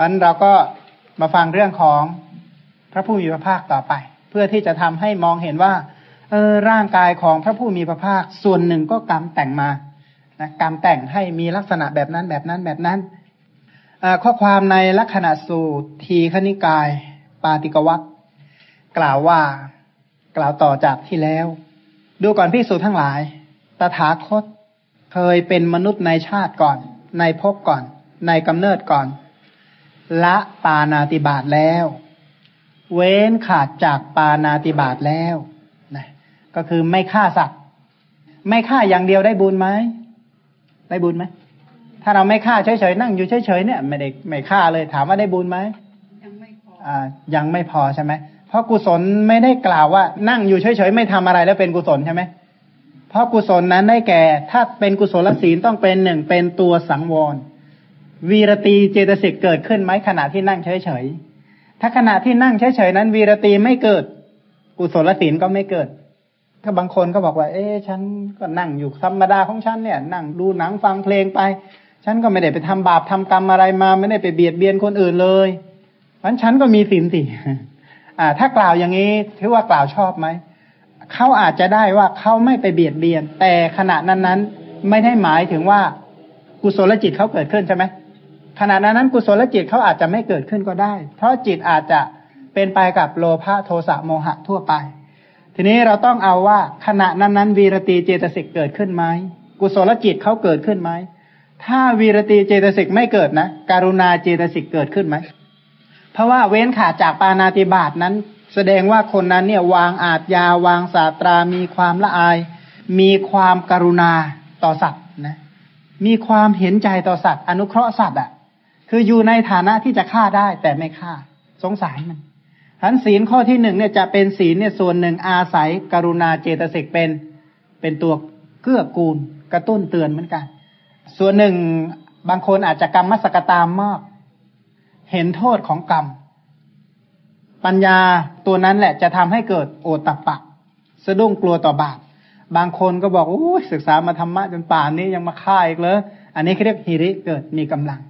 ราะนั้นเราก็มาฟังเรื่องของพระผู้มีพระภาคต่อไป เพื่อที่จะทำให้มองเห็นว่าเออร่างกายของพระผู้มีพระภาคส่วนหนึ่งก็กรรมแต่งมานะกรรมแต่งให้มีลักษณะแบบนั้นแบบนั้นแบบนั้นข้อความในลักษณะสูตรทีขณิกาย ปาติกวัตกล่าวว่ากล่าวต่อจากที่แล้ว ดูก่อนพิสูจทั้งหลาย ตถาคตเคยเป็นมนุษย์ในชาติก่อน ในภพก่อน ในกำเนิดก่อน ละปานาติบาตแล้ว เว้นขาดจากปานาติบาตแล้วนะก็คือไม่ฆ่าสัตว์ ไม่ฆ่าอย่างเดียวได้บุญไหมได้บุญไหมถ้าเราไม่ฆ่าเฉยๆนั่งอยู่เฉยๆเนี่ยไม่ได้ไม่ฆ่าเลยถามว่าได้บุญไหมยังไม่พออ่ายังไม่พอใช่ไหมเพราะกุศลไม่ได้กล่าวว่า นั่งอยู่เฉยๆไม่ทำอะไรแล้วเป็นกุศลใช่ไหมเพราะกุศลนั้นได้แก่ ถ้าเป็นกุศลศีลต้องเป็นหนึ่งเป็นตัวสังวร วีรตีเจตสิกเกิดขึ้นไหมขณะที่นั่งเฉยๆถ้าขณะที่นั่งเฉยๆนั้น วีรตีไม่เกิด กุศลศีลก็ไม่เกิด ถ้าบางคนก็บอกว่า เอ๊ะฉันก็นั่งอยู่ธรรมดาของฉันเนี่ย นั่งดูหนังฟังเพลงไป ฉันก็ไม่ได้ไปทำบาปทำกรรมอะไรมา ไม่ได้ไปเบียดเบียนคนอื่นเลยมันฉันก็มีศีลสิอ่า ถ้ากล่าวอย่างนี้ถือว่ากล่าวชอบไหมเขาอาจจะได้ว่าเขาไม่ไปเบียดเบียน แต่ขณะนั้นๆไม่ได้หมายถึงว่ากุศลจิตเขาเกิดขึ้นใช่ไหม ขณะนั้นกุศลจิตเขาอาจจะไม่เกิดขึ้นก็ได้ เพราะจิตอาจจะเป็นไปกับโลภะโทสะโมหะทั่วไป ทีนี้เราต้องเอาว่าขณะนั้นนั้นวีรตีเจตสิกเกิดขึ้นไหมกุศลจิตเขาเกิดขึ้นไหมถ้าวีรตีเจตสิกไม่เกิดนะการุณาเจตสิกเกิดขึ้นไหมเพราะว่าเว้นขาดจากปานาติบาตนั้น แสดงว่าคนนั้นเนี่ยวางอาจยาวางศาตรา มีความละอาย มีความการุณาต่อสัตว์นะมีความเห็นใจต่อสัตว์ อนุเคราะห์สัตว์อะ คืออยู่ในฐานะที่จะฆ่าได้แต่ไม่ฆ่า สงสารมันทันศีลข้อที่หนึ่งเนี่ยจะเป็นศีลเนี่ยส่วนหนึ่งอาศัยกรุณาเจตสิกเป็นเป็นตัวเกื้อกูล กระตุ้นเตือนเหมือนกัน ส่วนหนึ่งบางคนอาจจะกรรมมสกตามมาก เห็นโทษของกรรม ปัญญาตัวนั้นแหละจะทำให้เกิดโอตปะสะดุ้งกลัวต่อบาปบางคนก็บอกโอ้ศึกษามาธรรมะจนป่านนี้ยังมาฆ่าอีกเลยอันนี้เขาเรียกฮิริเกิดมีกำลัง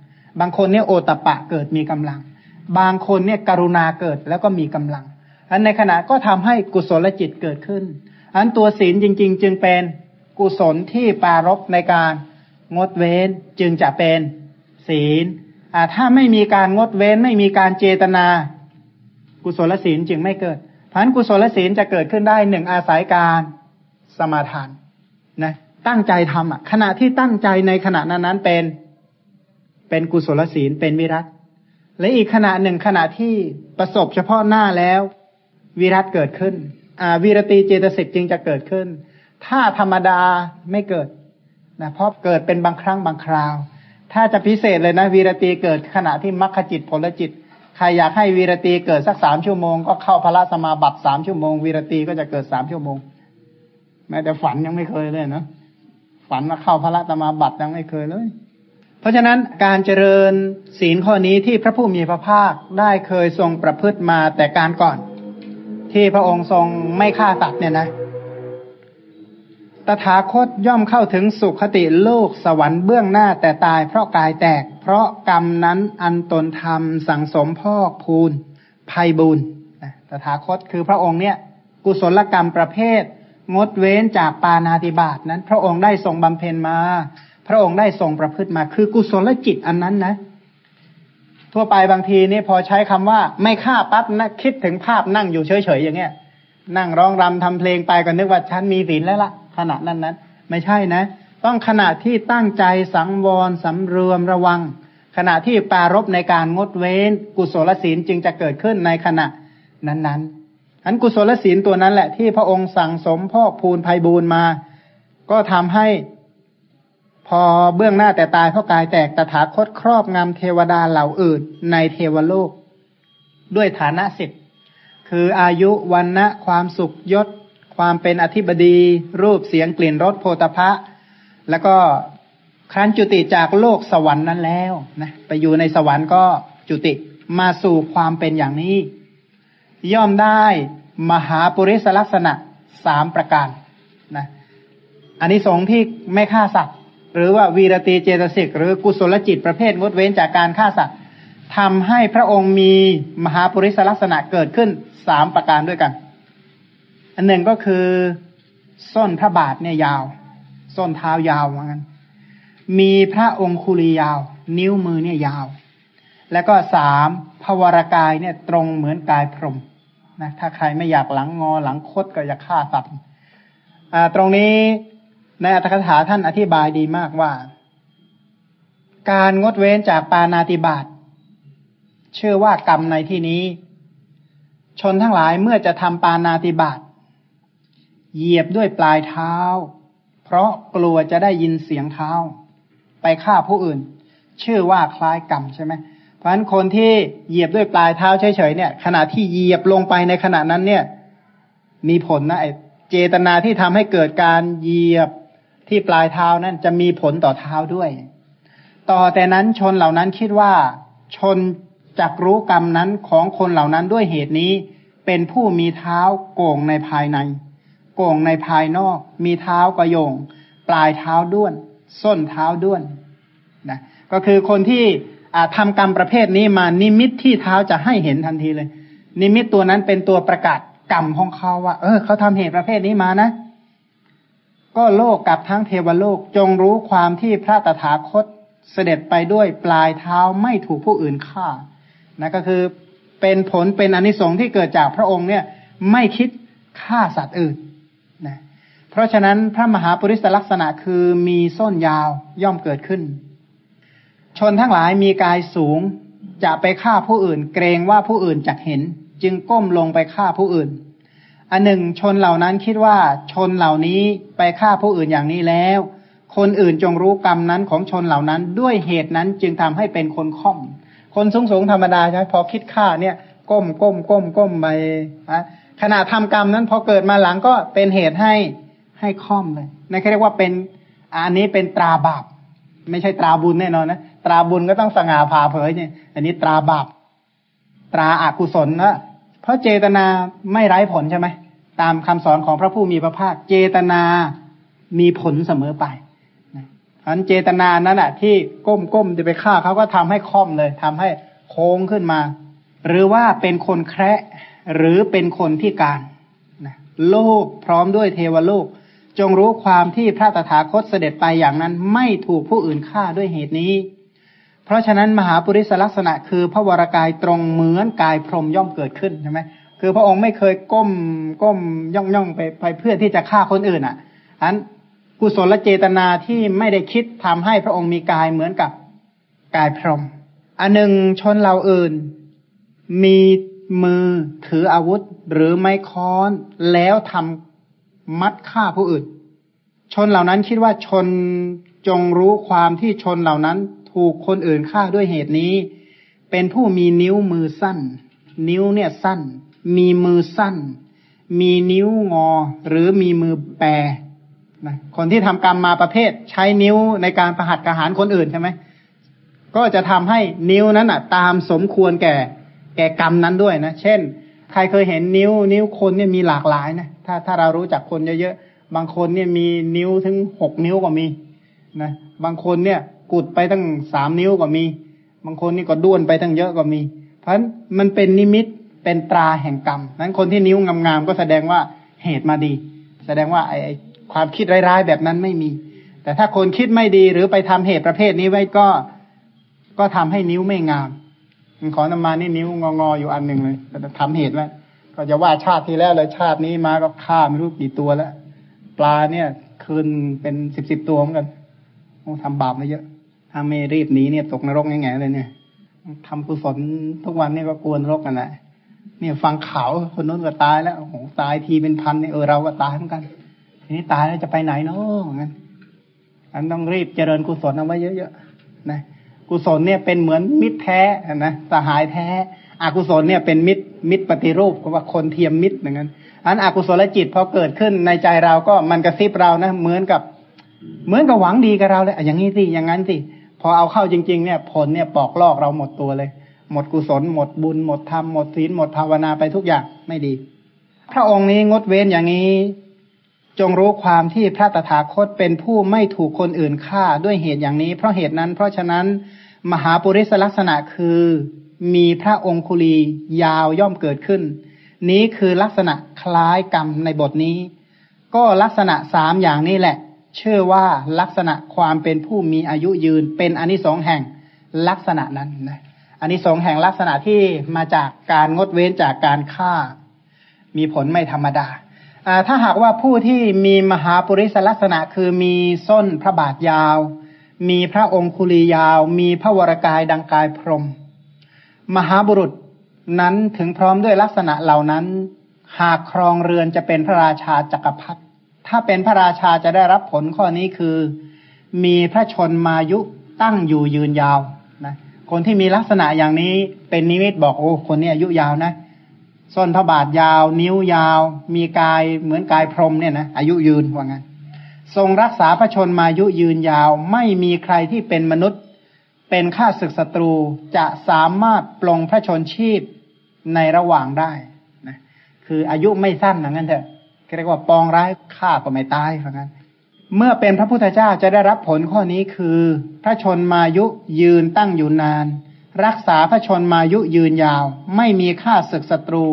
บางคนเนี่ยโอตปะเกิดมีกำลัง บางคนเนี่ยกรุณาเกิดแล้วก็มีกำลังอันในขณะก็ทำให้กุศลจิตเกิดขึ้นอันตัวศีลจริง ๆ จึงเป็นกุศลที่ปารบในการงดเว้นจึงจะเป็นศีลอ่าถ้าไม่มีการงดเว้นไม่มีการเจตนา กุศลศีลจึงไม่เกิดพันกุศลศีลจะเกิดขึ้นได้หนึ่งอาศัยการสมาทานนะตั้งใจทำอะขณะที่ตั้งใจในขณะนั้นนั้นเป็น เป็นกุศลศีลเป็นวิรัตและอีกขณะหนึ่งขณะที่ประสบเฉพาะหน้าแล้ววิรัตเกิดขึ้นอ่าวิรตีเจตสิกจึงจะเกิดขึ้น ถ้าธรรมดาไม่เกิดนะเพราะเกิดเป็นบางครั้งบางคราว ถ้าจะพิเศษเลยนะวีรตีเกิดขณะที่มรรคจิตผลจิตใครอยากให้วีรตีเกิดสักสามชั่วโมงก็เข้าพระสมาบัติสามชั่วโมงวีรตีก็จะเกิดสามชั่วโมง แม้แต่ฝันยังไม่เคยเลยเนาะฝันว่าเข้าพระสมาบัติยังไม่เคยเลย เพราะฉะนั้นการเจริญศีลข้อนี้ที่พระผู้มีพระภาคได้เคยทรงประพฤติมาแต่การก่อน ที่พระองค์ทรงไม่ฆ่าสัตว์เนี่ยนะตถาคตย่อมเข้าถึงสุขติโลกสวรรค์เบื้องหน้าแต่ตายเพราะกายแตก เพราะกรรมนั้นอันตนทำสังสมพอกพูนภัยบุญตถาคตคือพระองค์เนี่ย กุศลกรรมประเภท งดเว้นจากปานาติบาตนั้น พระองค์ได้ทรงบำเพ็ญมา พระองค์ได้ทรงประพฤติมาคือกุศลจิตอันนั้นนะ ทั่วไปบางทีนี่พอใช้คำว่า ไม่ฆ่าปั๊บนะคิดถึงภาพนั่งอยู่เฉยๆอย่างเงี้ย นั่งร้องรำทำเพลงไปก็นึกว่าฉันมีศีลแล้วละ่ะขณะนั้นนั้นไม่ใช่นะ ต้องขณะที่ตั้งใจสังวรสำรวมระวัง ขณะที่ปารบในการงดเว้น กุศลศีลจึงจะเกิดขึ้นในขณะนั้นๆอันกุศลศีลตัวนั้นแหละที่พระองค์สั่งสมพอกพูนภัยบูนมา ก็ทำให้ พอเบื้องหน้าแต่ตายเพราะกายแตกตถาคตครอบงำเทวดาเหล่าอื่น ในเทวโลก ด้วยฐานะสิบคืออายุวันนะความสุขยศ ความเป็นอธิบดี รูปเสียงกลิ่นรสโพธพะ แล้วก็ครั้นจุติจากโลกสวรรค์นั้นแล้วนะไปอยู่ในสวรรค์ก็จุติมาสู่ความเป็นอย่างนี้ ย่อมได้มหาปุริสลักษณะสามประการนะอันนี้สงที่ไม่ฆ่าสัตว หรือว่าวีรตีเจตสิกหรือกุศลจิตประเภทงดเว้นจากการฆ่าสัตว์ทำให้พระองค์มีมหาปริสลักษณะเกิดขึ้นสามประการด้วยกัน อันหนึ่งก็คือส้นพระบาทเนี่ยยาว ส้นเท้ายาวเหมือนกันมีพระองคุลียาว นิ้วมือเนี่ยยาว แล้วก็สามพวรกายเนี่ยตรงเหมือนกายพรหมนะถ้าใครไม่อยากหลังงอหลังคดก็อยาฆ่าสัตว์ตรงนี้ ในอัตถกถาท่านอธิบายดีมากว่า การงดเว้นจากปานาติบาตเชื่อว่ากรรมในที่นี้ ชนทั้งหลายเมื่อจะทำปานาติบาตเหยียบด้วยปลายเท้า เพราะกลัวจะได้ยินเสียงเท้า ไปฆ่าผู้อื่น ชื่อว่าคล้ายกรรมใช่ไหมเพราะฉะนั้นคนที่เหยียบด้วยปลายเท้าเฉยๆเนี่ย ขณะที่เหยียบลงไปในขณะนั้นเนี่ย มีผลนะไอเจตนาที่ทำให้เกิดการเหยียบ ที่ปลายเท้านั้นจะมีผลต่อเท้าด้วย ต่อแต่นั้นชนเหล่านั้นคิดว่า ชนจักรู้กรรมนั้นของคนเหล่านั้นด้วยเหตุนี้ เป็นผู้มีเท้าโก่งในภายใน โก่งในภายนอก มีเท้ากระโยง ปลายเท้าด้วน ส้นเท้าด้วนนะก็คือคนที่ทำกรรมประเภทนี้มานิมิตที่เท้าจะให้เห็นทันทีเลย นิมิตตัวนั้นเป็นตัวประกาศกรรมของเขาว่า เออเขาทำเหตุประเภทนี้มานะ ก็โลกกับทั้งเทวโลกจงรู้ความที่พระตถาคตเสด็จไปด้วยปลายเท้าไม่ถูกผู้อื่นฆ่านะก็คือเป็นผลเป็นอนิสงส์ที่เกิดจากพระองค์เนี่ยไม่คิดฆ่าสัตว์อื่นนะเพราะฉะนั้นพระมหาปริศลักษณะคือมีส้นยาวย่อมเกิดขึ้น ชนทั้งหลายมีกายสูงจะไปฆ่าผู้อื่น เกรงว่าผู้อื่นจะเห็น จึงก้มลงไปฆ่าผู้อื่น อันหนึ่งชนเหล่านั้นคิดว่าชนเหล่านี้ไปฆ่าผู้อื่นอย่างนี้แล้ว คนอื่นจงรู้กรรมนั้นของชนเหล่านั้น ด้วยเหตุนั้นจึงทำให้เป็นคนค่อม คนสูงสูงธรรมดาใช่ไหมพอคิดฆ่าเนี่ยก้มก้มก้มก้มไปนะขณะทำกรรมนั้นพอเกิดมาหลังก็เป็นเหตุให้ให้ค่อมเลยนั่นเรียกว่าเป็นอันนี้เป็นตราบาป ไม่ใช่ตราบุญแน่นอนนะตราบุญก็ต้องสง่าผ่าเผยเนี่ย อันนี้ตราบาปตราอากุศลนะเพราะเจตนาไม่ไร้ผลใช่ไหม ตามคำสอนของพระผู้มีพระภาค เจตนามีผลเสมอไปอันเจตนานั้นอะที่ก้มก้มจะไปฆ่าเขาก็ทำให้ค่อมเลยทำให้โค้งขึ้นมา หรือว่าเป็นคนแคระหรือเป็นคนที่การนะโลกพร้อมด้วยเทวโลก จงรู้ความที่พระตถาคตเสด็จไปอย่างนั้นไม่ถูกผู้อื่นฆ่าด้วยเหตุนี้ เพราะฉะนั้นมหาปุริสลักษณะคือพระวรากายตรงเหมือนกายพรหมย่อมเกิดขึ้นใช่ไหม คือพระองค์ไม่เคยก้มก้มย่องย่องไปไปเพื่อที่จะฆ่าคนอื่นอะอันกุศลเจตนาที่ไม่ได้คิดทำให้พระองค์มีกายเหมือนกับกายพรหมอันหนึ่งชนเราอื่น มีมือถืออาวุธหรือไม้ค้อนแล้วทำมัดฆ่าผู้อื่น ชนเหล่านั้นคิดว่าชนจงรู้ความที่ชนเหล่านั้น ถูกคนอื่นฆ่าด้วยเหตุนี้ เป็นผู้มีนิ้วมือสั้น นิ้วเนี่ยสั้น มีมือสั้น มีนิ้วงอ หรือมีมือแปรนะคนที่ทำกรรมมาประเภท ใช้นิ้วในการประหัตกระหารคนอื่นใช่ไหมก็จะทำให้นิ้วนั้นอะ ตามสมควรแก่ แก่กรรมนั้นด้วยนะ เช่น ใครเคยเห็นนิ้ว นิ้วคนเนี่ยมีหลากหลายนะถ้าถ้าเรารู้จักคนเยอะๆบางคนเนี่ยมีนิ้วถึงหกนิ้วก็มีนะบางคนเนี่ยกุดไปตั้งสามนิ้วก็มี บางคนนี่ก็ด้วนไปตั้งเยอะก็มี เพราะฉะนั้นมันเป็นนิมิต เป็นตราแห่งกรรมนั้นคนที่นิ้วงามๆก็แสดงว่าเหตุมาดี แสดงว่าไอ้ความคิดร้ายๆแบบนั้นไม่มี แต่ถ้าคนคิดไม่ดีหรือไปทำเหตุประเภทนี้ไว้ก็ก็ทำให้นิ้วไม่งามขอนำมานี่นิ้วงองออยู่อันหนึ่งเลยแต่ทำเหตุไว้ก็จะว่าชาติที่แล้วเลยชาตินี้มาก็ฆ่าไม่รู้กี่ตัวแล้วปลาเนี่ยคืนเป็นสิบสิบตัวเหมือนกันโอ้ทำบาปมาเยอะถ้าไม่รีบหนีเนี่ยตกนรกแง่ๆเลยเนี่ยทำกุศลทุกวันนี่ก็กวนรกกันแหละ เนี่ยฟังข่าวคนนู้นก็ตายแล้วโอ้โหตายทีเป็นพันเนี่ยเออเราก็ตายเหมือนกัน ทีนี้ตายแล้วจะไปไหนเนาะงั้นอันต้องรีบเจริญกุศลเอาไว้เยอะๆนะกุศลเนี่ยเป็นเหมือนมิตรแท้นะสหายแท้อกุศลเนี่ยเป็นมิตรมิตรปฏิรูปก็ว่าคนเทียมมิตรเหมือนกันอันอกุศลจิตพอเกิดขึ้นในใจเราก็มันกระซิบเรานะเหมือนกับ เหมือนกับหวังดีกับเราเลยอย่างนี้สิอย่างนั้นสิพอเอาเข้าจริง ๆ เนี่ย ผลเนี่ยปอกลอกเราหมดตัวเลย หมดกุศล หมดบุญ หมดธรรม หมดศีล หมดภาวนาไปทุกอย่างไม่ดี พระองค์นี้งดเว้นอย่างนี้ จงรู้ความที่พระตถาคตเป็นผู้ไม่ถูกคนอื่นฆ่าด้วยเหตุอย่างนี้ เพราะเหตุนั้น เพราะฉะนั้น มหาปุริสลักษณะคือมีพระองคุลียาวย่อมเกิดขึ้น นี้คือลักษณะคล้ายกรรมในบทนี้ ก็ลักษณะสามอย่างนี้แหละ เชื่อว่าลักษณะความเป็นผู้มีอายุยืนเป็นอนิสงส์แห่งลักษณะนั้นนะ อันนี้สงแห่งลักษณะที่มาจากการงดเว้นจากการฆ่า มีผลไม่ธรรมดาถ้าหากว่าผู้ที่มีมหาปุริสลักษณะ คือมีส้นพระบาทยาว มีพระองคุลียาว มีพระวรกายดังกายพรม มหาบุรุษนั้นถึงพร้อมด้วยลักษณะเหล่านั้น หากครองเรือนจะเป็นพระราชาจักรพรรดิถ้าเป็นพระราชาจะได้รับผลข้อนี้คือ มีพระชนมายุตั้งอยู่ยืนยาว คนที่มีลักษณะอย่างนี้เป็นนิมิตบอกโอ้คนนี้อายุยาวนะส้นพระบาทยาว นิ้วยาว มีกายเหมือนกายพรมเนี่ยนะอายุยืนว่างั้นทรงรักษาพระชนมายุยืนยาว ไม่มีใครที่เป็นมนุษย์ เป็นข้าศึกศัตรูจะสามารถปลงพระชนชีพในระหว่างได้นะคืออายุไม่สั้นนะงั้นเถอะเรียกว่าปองร้ายฆ่าก็ไม่ตายว่างั้น เมื่อเป็นพระพุทธเจ้าจะได้รับผลข้อนี้คือ พระชนมายุยืนตั้งอยู่นาน รักษาพระชนมายุยืนยาว ไม่มีค่าศึกศัตรู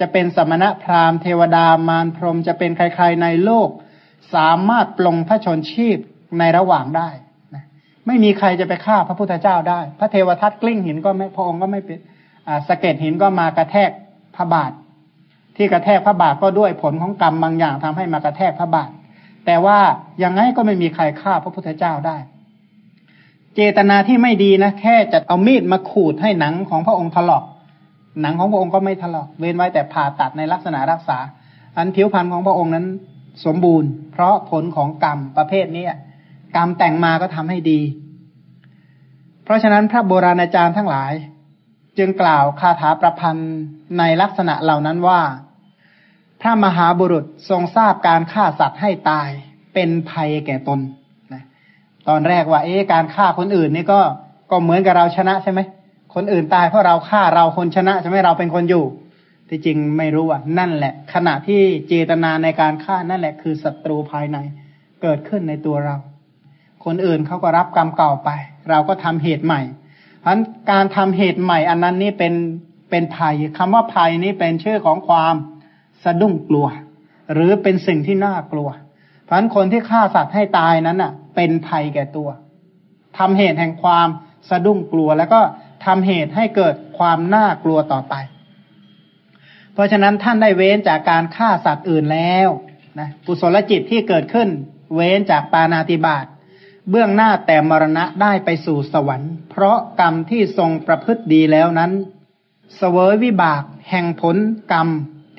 จะเป็นสมณะพราหมณ์เทวดามารพรมจะเป็นใครๆในโลก สามารถปลงพระชนชีพในระหว่างได้นะไม่มีใครจะไปฆ่าพระพุทธเจ้าได้ พระเทวทัตกลิ้งหินก็ไม่พระองค์ก็ไม่เป็นสะเก็ดหินก็มากระแทกพระบาท ที่กระแทกพระบาทก็ด้วยผลของกรรมบางอย่างทำให้มากระแทกพระบาท แต่ว่ายังไงก็ไม่มีใครฆ่าพระพุทธเจ้าได้ เจตนาที่ไม่ดีนะแค่จะเอามีดมาขูดให้หนังของพระองค์ถลอก หนังของพระองค์ก็ไม่ถลอก เว้นไว้แต่ผ่าตัดในลักษณะรักษา อันผิวพรรณของพระองค์นั้นสมบูรณ์ เพราะผลของกรรมประเภทนี้กรรมแต่งมาก็ทำให้ดี เพราะฉะนั้นพระโบราณอาจารย์ทั้งหลาย จึงกล่าวคาถาประพันธ์ในลักษณะเหล่านั้นว่า พระมหาบุรุษทรงทราบการฆ่าสัตว์ให้ตายเป็นภัยแก่ตนนะตอนแรกว่า เอ๊ะการฆ่าคนอื่นนี่ก็ก็เหมือนกับเราชนะใช่ไหมคนอื่นตายเพราะเราฆ่าเราคนชนะใช่ไหมเราเป็นคนอยู่ ที่จริงไม่รู้ว่านั่นแหละ ขณะที่เจตนาในการฆ่านั่นแหละ คือศัตรูภายในเกิดขึ้นในตัวเรา คนอื่นเขาก็รับกรรมเก่าไป เราก็ทำเหตุใหม่เพราะการทำเหตุใหม่อันนั้นนี่เป็นเป็นภัยคำว่าภัยนี้เป็นชื่อของความ สะดุ้งกลัว หรือเป็นสิ่งที่น่ากลัวเพราะฉนั้นคนที่ฆ่าสัตว์ให้ตายนั้นน่ะ เป็นภัยแก่ตัวทำเหตุแห่งความสะดุ้งกลัว แล้วก็ทำเหตุให้เกิดความน่ากลัวต่อไป เพราะฉะนั้นท่านได้เว้นจากการฆ่าสัตว์อื่นแล้วนะกุศลจิตที่เกิดขึ้น เว้นจากปานาติบาตเบื้องหน้าแต่มรณะได้ไปสู่สวรรค์ เพราะกรรมที่ทรงประพฤติดีแล้วนั้นสเสวยวิบาก แห่งผลกรรม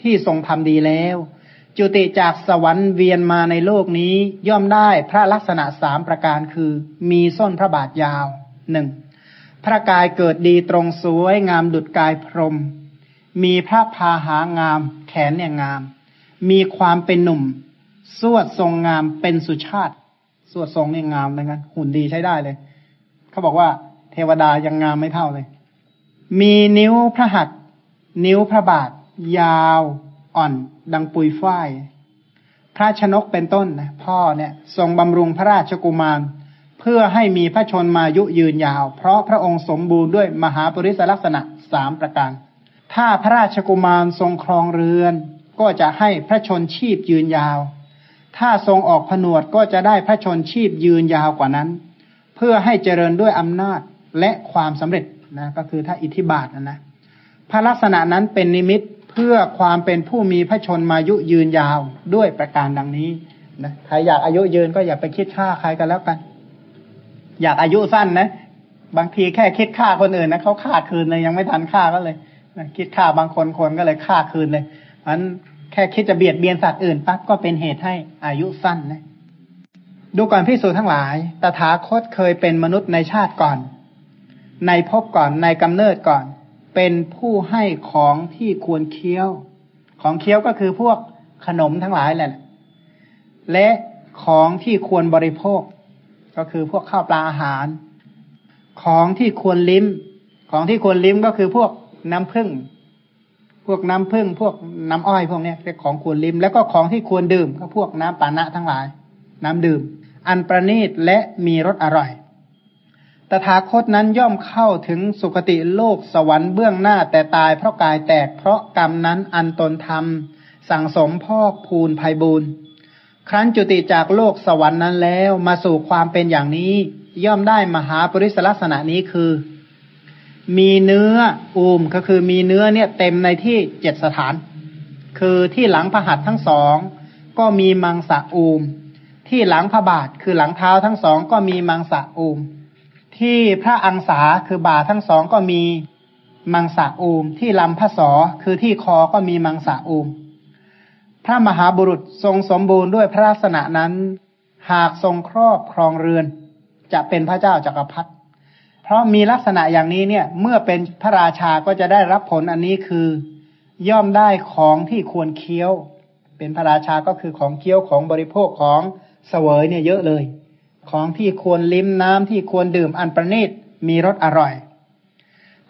ที่ทรงทำดีแล้ว จุติจากสวรรค์เวียนมาในโลกนี้ย่อมได้พระลักษณะสามประการคือ มีส้นพระบาทยาวหนึ่งพระกายเกิดดีตรงสวยงามดุจกายพรม มีพระพาหางาม แขนเนี่ยงาม มีความเป็นหนุ่ม สวดทรงงามเป็นสุชาติ สวดทรงเนี่ยงามเหมือนกันหุ่นดีใช้ได้เลย เขาบอกว่าเทวดายังงามไม่เท่าเลย มีนิ้วพระหัตนิ้วพระบาท ยาวอ่อน ดังปุยฝ้าย พระชนกเป็นต้นนะพ่อเนี่ยทรงบำรุงพระราชกุมาร เพื่อให้มีพระชนมายุยืนยาว เพราะพระองค์สมบูรณ์ด้วยมหาปริศลักษณะสามประการ ถ้าพระราชกุมารทรงครองเรือน ก็จะให้พระชนชีพยืนยาว ถ้าทรงออกผนวดก็จะได้พระชนชีพยืนยาวกว่านั้น เพื่อให้เจริญด้วยอำนาจและความสำเร็จนะก็คือถ้าอิทธิบาทนะนะพระลักษณะนั้นเป็นนิมิต เพื่อความเป็นผู้มีพระชนมายุยืนยาวด้วยประการดังนี้นะใครอยากอายุยืนก็อย่าไปคิดฆ่าใครกันแล้วกัน อยากอายุสั้นนะบางทีแค่คิดฆ่าคนอื่นนะเขาฆ่าคืนเลยยังไม่ทันฆ่าก็เลยคิดฆ่าบางคนคนก็เลยฆ่าคืนเลยอันแค่คิดจะเบียดเบียนสัตว์อื่นปั๊บก็เป็นเหตุให้อายุสั้นนะดูก่อนพิสูจนทั้งหลาย ตถาคตเคยเป็นมนุษย์ในชาติก่อน ในภพก่อนในกำเนิดก่อน เป็นผู้ให้ของที่ควรเคี้ยว ของเคี้ยวก็คือพวกขนมทั้งหลายแหละ และของที่ควรบริโภค ก็คือพวกข้าวปลาอาหาร ของที่ควรลิ้ม ของที่ควรลิ้มก็คือพวกน้ำผึ้งพวกน้ำผึ้งพวกน้ำอ้อยพวกนี้เป็นของควรลิ้ม แล้วก็ของที่ควรดื่มก็พวกน้ำปานะทั้งหลาย น้ำดื่ม อันประณีตและมีรสอร่อย ตถาคตนั้นย่อมเข้าถึงสุคติโลกสวรรค์เบื้องหน้าแต่ตายเพราะกายแตกเพราะกรรมนั้นอันตนทำสั่งสมพอกพูนภัยบูนครั้นจุติจากโลกสวรรค์นั้นแล้วมาสู่ความเป็นอย่างนี้ ย่อมได้มหาปริศลักษณะนี้คือ มีเนื้ออูมก็คือมีเนื้อเนี่ยเต็มในที่เจ็ดสถาน คือที่หลังพระหัตถ์ทั้งสองก็มีมังสะอูม ที่หลังพระบาทคือหลังเท้าทั้งสองก็มีมังสะอูม ที่พระอังสาคือบาทั้งสองก็มีมังสะอูม ที่ลำพระสอคือที่คอก็มีมังสะอูม พระมหาบุรุษทรงสมบูรณ์ด้วยพระลักษณะนั้น หากทรงครอบครองเรือน จะเป็นพระเจ้าจากักรพรรดิเพราะมีลักษณะอย่างนี้เนี่ย เมื่อเป็นพระราชาก็จะได้รับผลอันนี้คือย่อมได้ของที่ควรเคี้ยว เป็นพระราชาก็คือของเคี้ยวของบริโภคของเสวยเนี่ยเยอะเลย ของที่ควรลิ้มน้ำที่ควรดื่มอันประณีตมีรสอร่อย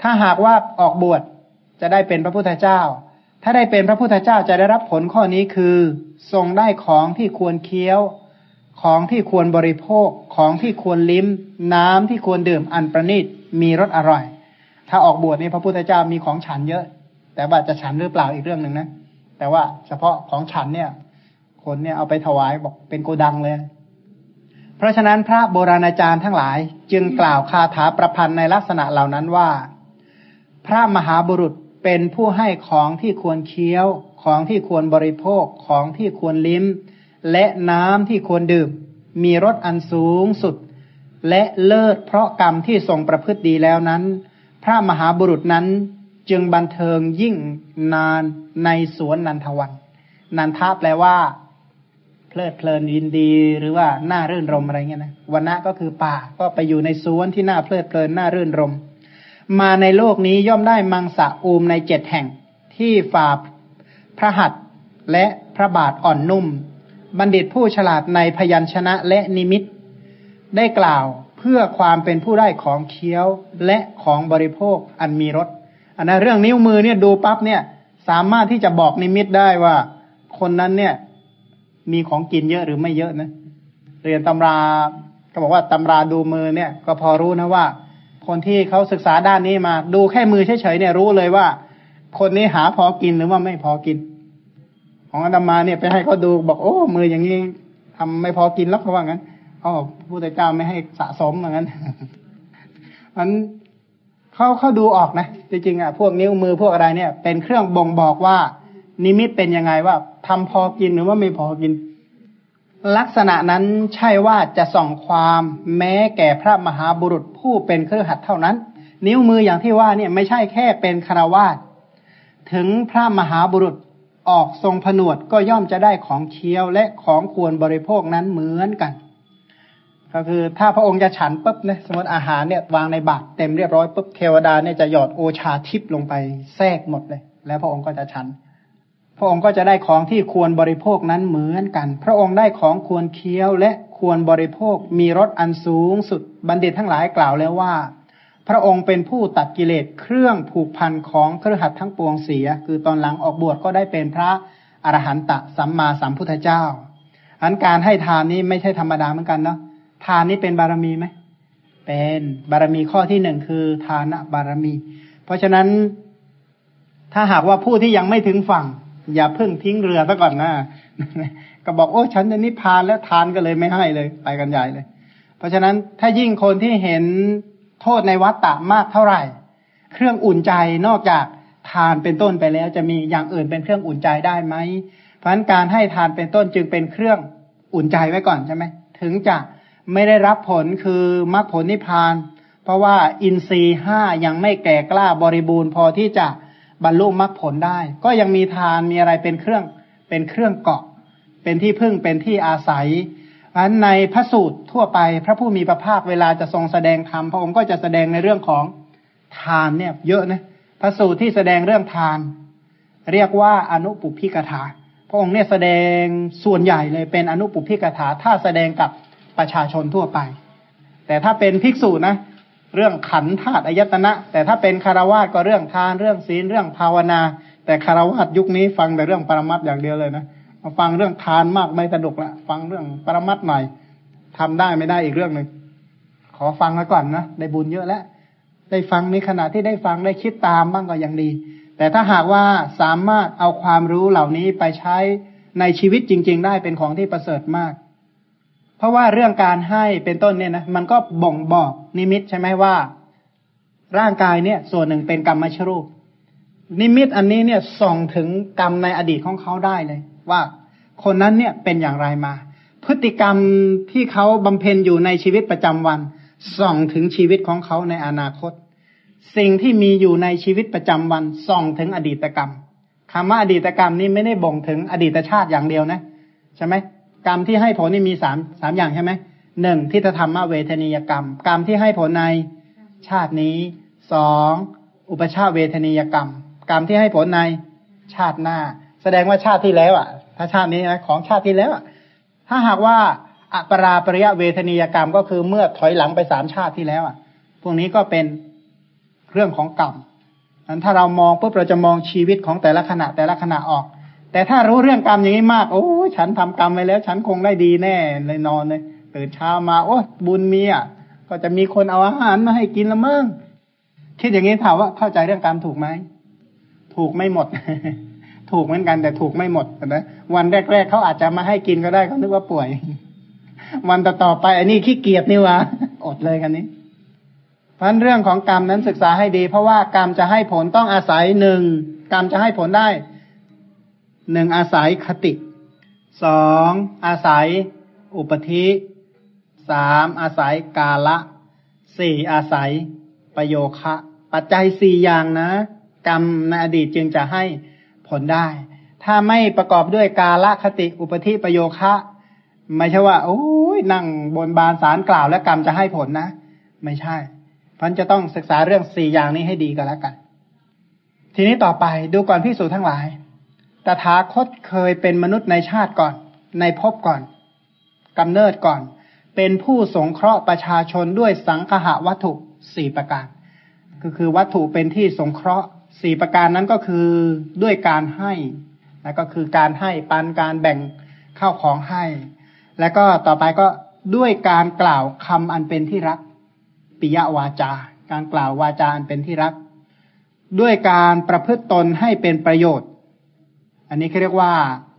ถ้าหากว่าออกบวชจะได้เป็นพระพุทธเจ้า ถ้าได้เป็นพระพุทธเจ้าจะได้รับผลข้อนี้คือ ทรงได้ของที่ควรเคี้ยว ของที่ควรบริโภค ของที่ควรลิ้ม น้ำที่ควรดื่มอันประณีตมีรสอร่อย ถ้าออกบวชนี่พระพุทธเจ้ามีของฉันเยอะ แต่ว่าจะฉันหรือเปล่าอีกเรื่องหนึ่งนะ แต่ว่าเฉพาะของฉันเนี่ย คนเนี่ยเอาไปถวายบอกเป็นโกดังเลย เพราะฉะนั้นพระโบราณอาจารย์ทั้งหลาย จึงกล่าวคาถาประพันธ์ในลักษณะเหล่านั้นว่า พระมหาบุรุษเป็นผู้ให้ของที่ควรเคี้ยว ของที่ควรบริโภคของที่ควรลิ้ม และน้ำที่ควรดื่ม มีรสอันสูงสุด และเลิศเพราะกรรมที่ทรงประพฤติดีแล้วนั้น พระมหาบุรุษนั้นจึงบันเทิงยิ่งนานในสวนนันทวัน นันทาแปลว่า เพลิดเพลินยินดีหรือว่าน่ารื่นรมอะไรเงี้ยนะวันณะก็คือป่าก็ไปอยู่ในสวนที่น่าเพลิดเพลินน่ารื่นรม มาในโลกนี้ย่อมได้มังสะอูมในเจ็ดแห่งที่ฝ่าพระหัตและพระบาทอ่อนนุ่ม บัณฑิตผู้ฉลาดในพยัญชนะและนิมิต ได้กล่าวเพื่อความเป็นผู้ได้ของเคี้ยวและของบริโภคอันมีรสอันนั้นเรื่องนิ้วมือเนี่ยดูปั๊บเนี่ยสามารถที่จะบอกนิมิตได้ว่า คนนั้นเนี่ย มีของกินเยอะหรือไม่เยอะนะเรียนตำราก็บอกว่าตำราดูมือเนี่ย ก็พอรู้นะว่า คนที่เขาศึกษาด้านนี้มา ดูแค่มือเฉยๆเนี่ยรู้เลยว่า คนนี้หาพอกินหรือว่าไม่พอกิน ของอาตมาเนี่ยไปให้เขาดูบอกโอ้มืออย่างนี้ทำไม่พอกินแล้วเขาว่างั้นเขาบอกพระเจ้าไม่ให้สะสมอย่างนั้นมันเขาเขาดูออกนะจริงๆอะพวกนิ้วมือพวกอะไรเนี่ย เป็นเครื่องบ่งบอกว่า นิมิตเป็นยังไงว่าทำพอกินหรือว่าไม่พอกิน ลักษณะนั้นใช่ว่าจะส่องความแม้แก่พระมหาบุรุษผู้เป็นเครือขัดเท่านั้น นิ้วมืออย่างที่ว่าเนี่ยไม่ใช่แค่เป็นคารวาสถึงพระมหาบุรุษออกทรงผนวดก็ย่อมจะได้ของเคี้ยวและของควรบริโภคนั้นเหมือนกัน ก็คือถ้าพระองค์จะฉันปุ๊บเนี่ยสมมติอาหารเนี่ยวางในบาตรเต็มเรียบร้อยปุ๊บเทวดาเนี่ยจะหยอดโอชาทิพย์ลงไปแทรกหมดเลย แล้วพระองค์ก็จะฉัน พระองค์ก็จะได้ของที่ควรบริโภคนั้นเหมือนกัน พระองค์ได้ของควรเคี้ยวและควรบริโภค มีรสอันสูงสุด บัณฑิตทั้งหลายกล่าวแล้วว่า พระองค์เป็นผู้ตัดกิเลสเครื่องผูกพันของเครือขัดทั้งปวงเสีย คือตอนหลังออกบวชก็ได้เป็นพระอรหันตสัมมาสัมพุทธเจ้า อันการให้ทานนี้ไม่ใช่ธรรมดาเหมือนกันเนาะ ทานนี้เป็นบารมีไหม เป็นบารมีข้อที่หนึ่งคือทานบารมี เพราะฉะนั้นถ้าหากว่าผู้ที่ยังไม่ถึงฝั่ง อย่าเพิ่งทิ้งเรือซะก่อนนะก็บอกโอ้ฉันจะนิพพานแล้วทานก็เลยไม่ให้เลย ไปกันใหญ่เลย เพราะฉะนั้นถ้ายิ่งคนที่เห็นโทษในวัฏฏะมากเท่าไหร่ เครื่องอุ่นใจนอกจากทานเป็นต้นไปแล้ว จะมีอย่างอื่นเป็นเครื่องอุ่นใจได้ไหม เพราะฉะนั้นการให้ทานเป็นต้นจึงเป็นเครื่องอุ่นใจไว้ก่อนใช่ไหมถึงจะไม่ได้รับผลคือมรรคผลนิพพาน เพราะว่าอินทรีห้ายังไม่แก่กล้าบริบูรณ์พอที่จะ บรรลุมรรคผลได้ ก็ยังมีทานมีอะไรเป็นเครื่องเป็นเครื่องเกาะ เป็นที่พึ่งเป็นที่อาศัยอันในพระสูตรทั่วไปพระผู้มีพระภาคเวลาจะทรงแสดงธรรมพระองค์ก็จะแสดงในเรื่องของทานเนี่ยเยอะนะพระสูตรที่แสดงเรื่องทาน เรียกว่าอนุปุพิกถา พระองค์เนี่ยแสดงส่วนใหญ่เลยเป็นอนุปุพิกถาถ้าแสดงกับประชาชนทั่วไป แต่ถ้าเป็นภิกษุนะ เรื่องขันธาตุอายตนะ แต่ถ้าเป็นคารวาสก็เรื่องทานเรื่องศีลเรื่องภาวนา แต่คารวาสยุคนี้ฟังแต่เรื่องปรมัตอย่างเดียวเลยนะมาฟังเรื่องทานมากไม่สนุกละฟังเรื่องปรมัตหน่อยทำได้ไม่ได้อีกเรื่องหนึ่งขขอฟังไว้ก่อนนะได้บุญเยอะแล้วได้ฟังในขณะที่ได้ฟังได้คิดตามบ้างก็ยังดี แต่ถ้าหากว่าสามารถเอาความรู้เหล่านี้ไปใช้ในชีวิตจริง ๆ ได้เป็นของที่ประเสริฐมาก เพราะว่าเรื่องการให้เป็นต้นเนี่ยนะมันก็บ่งบอกนิมิตใช่ไหมว่า ร่างกายเนี่ย ส่วนหนึ่งเป็นกรรมชรูป นิมิตอันนี้เนี่ยส่องถึงกรรมในอดีตของเขาได้เลย ว่าคนนั้นเนี่ยเป็นอย่างไรมา พฤติกรรมที่เขาบำเพ็ญอยู่ในชีวิตประจำวัน ส่องถึงชีวิตของเขาในอนาคต สิ่งที่มีอยู่ในชีวิตประจำวัน ส่องถึงอดีตกรรมคำว่าอดีตกรรมนี้ไม่ได้บ่งถึงอดีตชาติอย่างเดียวนะ ใช่ไหม กรรมที่ให้ผลนี่มีสามสามอย่างใช่ไหมหนึ่งที่จะทำมาเวทนียกรรม กรรมที่ให้ผลในชาตินี้สองอุปชาเวทนียกรรม กรรมที่ให้ผลในชาติหน้า แสดงว่าชาติที่แล้วอะ ถ้าชาตินี้นะของชาติที่แล้วถ้าหากว่าอปราปริยเวทนียกรรมก็คือเมื่อถอยหลังไปสามชาติที่แล้วอะ พวกนี้ก็เป็นเรื่องของกรรมนั้นถ้าเรามองปุ๊บเราจะมองชีวิตของแต่ละขณะแต่ละขณะออก แต่ถ้ารู้เรื่องกรรมอย่างนี้มาก โอ้ฉันทำกรรมไปแล้ว ฉันคงได้ดีแน่เลยนอนเลยตื่นเช้ามา โอ้บุญมีอะก็จะมีคนเอาอาหารมาให้กินละมั้งคิดอย่างนี้ถามว่าเข้าใจเรื่องกรรมถูกไหมถูกไม่หมด ถูกเหมือนกันแต่ถูกไม่หมดนะวันแรกๆเขาอาจจะมาให้กินก็ได้เขานึกว่าป่วย วันต่อๆไปอันนี้ขี้เกียจนี่วะอดเลยกันนี้เพราะเรื่องของกรรมนั้นศึกษาให้ดี เพราะว่ากรรมจะให้ผลต้องอาศัยหนึ่งกรรมจะให้ผลได้ หนึ่งอาศัยคติสองอาศัย อุปธิสามอาศัยกาละสี่อาศัยประโยคะ ปัจจัยสี่อย่างนะ กรรมในอดีตจึงจะให้ผลได้ ถ้าไม่ประกอบด้วยกาละคติอุปธิประโยคะ ไม่ใช่ว่า โอ้ยนั่งบนบานสารกล่าวแล้วกรรมจะให้ผลนะ ไม่ใช่พันจะต้องศึกษาเรื่องสี่อย่างนี้ให้ดีก็แล้วกัน ทีนี้ต่อไปดูก่อนพิสูจทั้งหลาย ตถาคตเคยเป็นมนุษย์ในชาติก่อน ในภพก่อนกำเนิดก่อน เป็นผู้สงเคราะห์ประชาชนด้วยสังคหะวัตถุสี่ประการ ก็คือวัตถุเป็นที่สงเคราะห์สี่ประการนั้นก็คือด้วยการให้และก็คือการให้ปันการแบ่งข้าวของให้ และก็ต่อไปก็ด้วยการกล่าวคำอันเป็นที่รักปิยวาจา การกล่าววาจาอันเป็นที่รัก ด้วยการประพฤติตนให้เป็นประโยชน์ อันนี้เขาเรียกว่า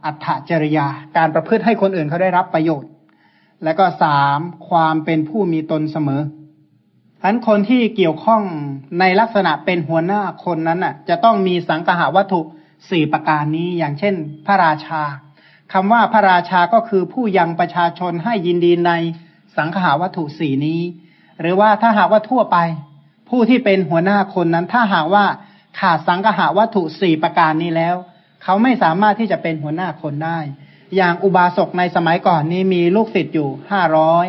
อัตถจริยา การประพฤติให้คนอื่นเขาได้รับประโยชน์ และก็สามความเป็นผู้มีตนเสมอทั้นคนที่เกี่ยวข้องในลักษณะเป็นหัวหน้าคนนั้นน่ะ จะต้องมีสังหาวัตถุสี่ประการนี้อย่างเช่น พระราชาคำว่าพระราชาก็คือผู้ยังประชาชนให้ยินดีในสังหาวัตถุสี่นี้ หรือว่าถ้าหากว่าทั่วไป ผู้ที่เป็นหัวหน้าคนนั้นถ้าหากว่าขาดสังหาวัตถุสี่ประการนี้แล้ว เขาไม่สามารถที่จะเป็นหัวหน้าคนได้ อย่างอุบาสกในสมัยก่อนนี้มีลูกศิษย์อยู่ห้าร้อย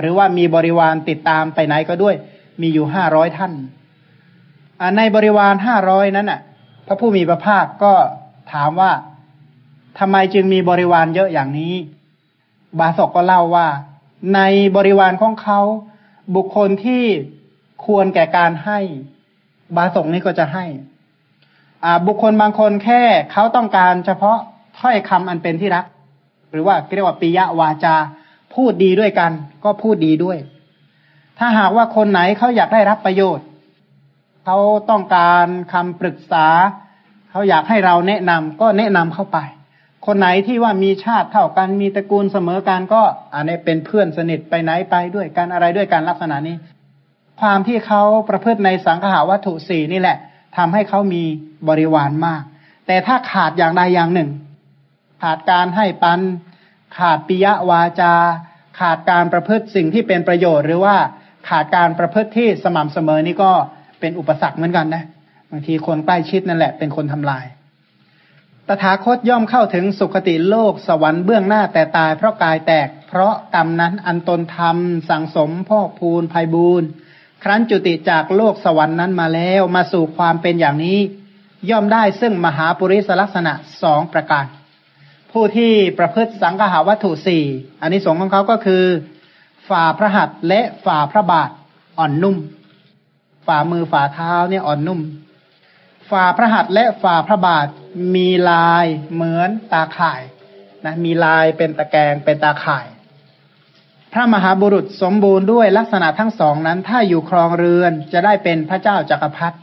หรือว่ามีบริวารติดตามไปไหนก็ด้วย มีอยู่ห้าร้อยท่านในบริวารห้าร้อยนั้นอะ พระผู้มีพระภาคก็ถามว่าทำไมจึงมีบริวารเยอะอย่างนี้ บาศกก็เล่าว่า ในบริวารของเขา บุคคลที่ควรแก่การให้ บาสกนี้ก็จะให้ บุคคลบางคนแค่เขาต้องการเฉพาะถ้อยคำอันเป็นที่รัก หรือว่าเรียกว่าปิยวาจาพูดดีด้วยกัน ก็พูดดีด้วย ถ้าหากว่าคนไหนเขาอยากได้รับประโยชน์เขาต้องการคำปรึกษาเขาอยากให้เราแนะนำก็แนะนำเข้าไป คนไหนที่ว่ามีชาติเท่ากันมีตระกูลเสมอกันก็อันนี้เป็นเพื่อนสนิทไปไหนไปด้วยกันอะไรด้วยกันลักษณะนี้ ความที่เขาประพฤติในสังขาวัตถุสี่นี่แหละ ทำให้เขามีบริวารมาก แต่ถ้าขาดอย่างใดอย่างหนึ่ง ขาดการให้ปัน ขาดปิยวาจา ขาดการประพฤติสิ่งที่เป็นประโยชน์ หรือว่าขาดการประพฤติที่สม่ำเสมอนี่ก็เป็นอุปสรรคเหมือนกันนะบางทีคนใกล้ชิดนั่นแหละเป็นคนทำลายตถาคตย่อมเข้าถึงสุคติโลกสวรรค์เบื้องหน้าแต่ตายเพราะกายแตก เพราะกรรมนั้นอันตนทำสังสมพ่อพูนภัยบูน ครั้นจุติจากโลกสวรรค์นั้นมาแล้วมาสู่ความเป็นอย่างนี้ ย่อมได้ซึ่งมหาปุริสลักษณะสองประการ ผู้ที่ประพฤติสังหาวัตถุสี่อันนี้สงของเขาก็คือ ฝ่าพระหัตถ์และฝ่าพระบาทอ่อนนุ่ม ฝ่ามือฝ่าเท้าเนี่ยอ่อนนุ่ม ฝ่าพระหัตถ์และฝ่าพระบาทมีลายเหมือนตาข่ายนะมีลายเป็นตะแกรงเป็นตาข่าย พระมหาบุรุษสมบูรณ์ด้วยลักษณะทั้งสองนั้น ถ้าอยู่ครองเรือนจะได้เป็นพระเจ้าจักรพรรดิ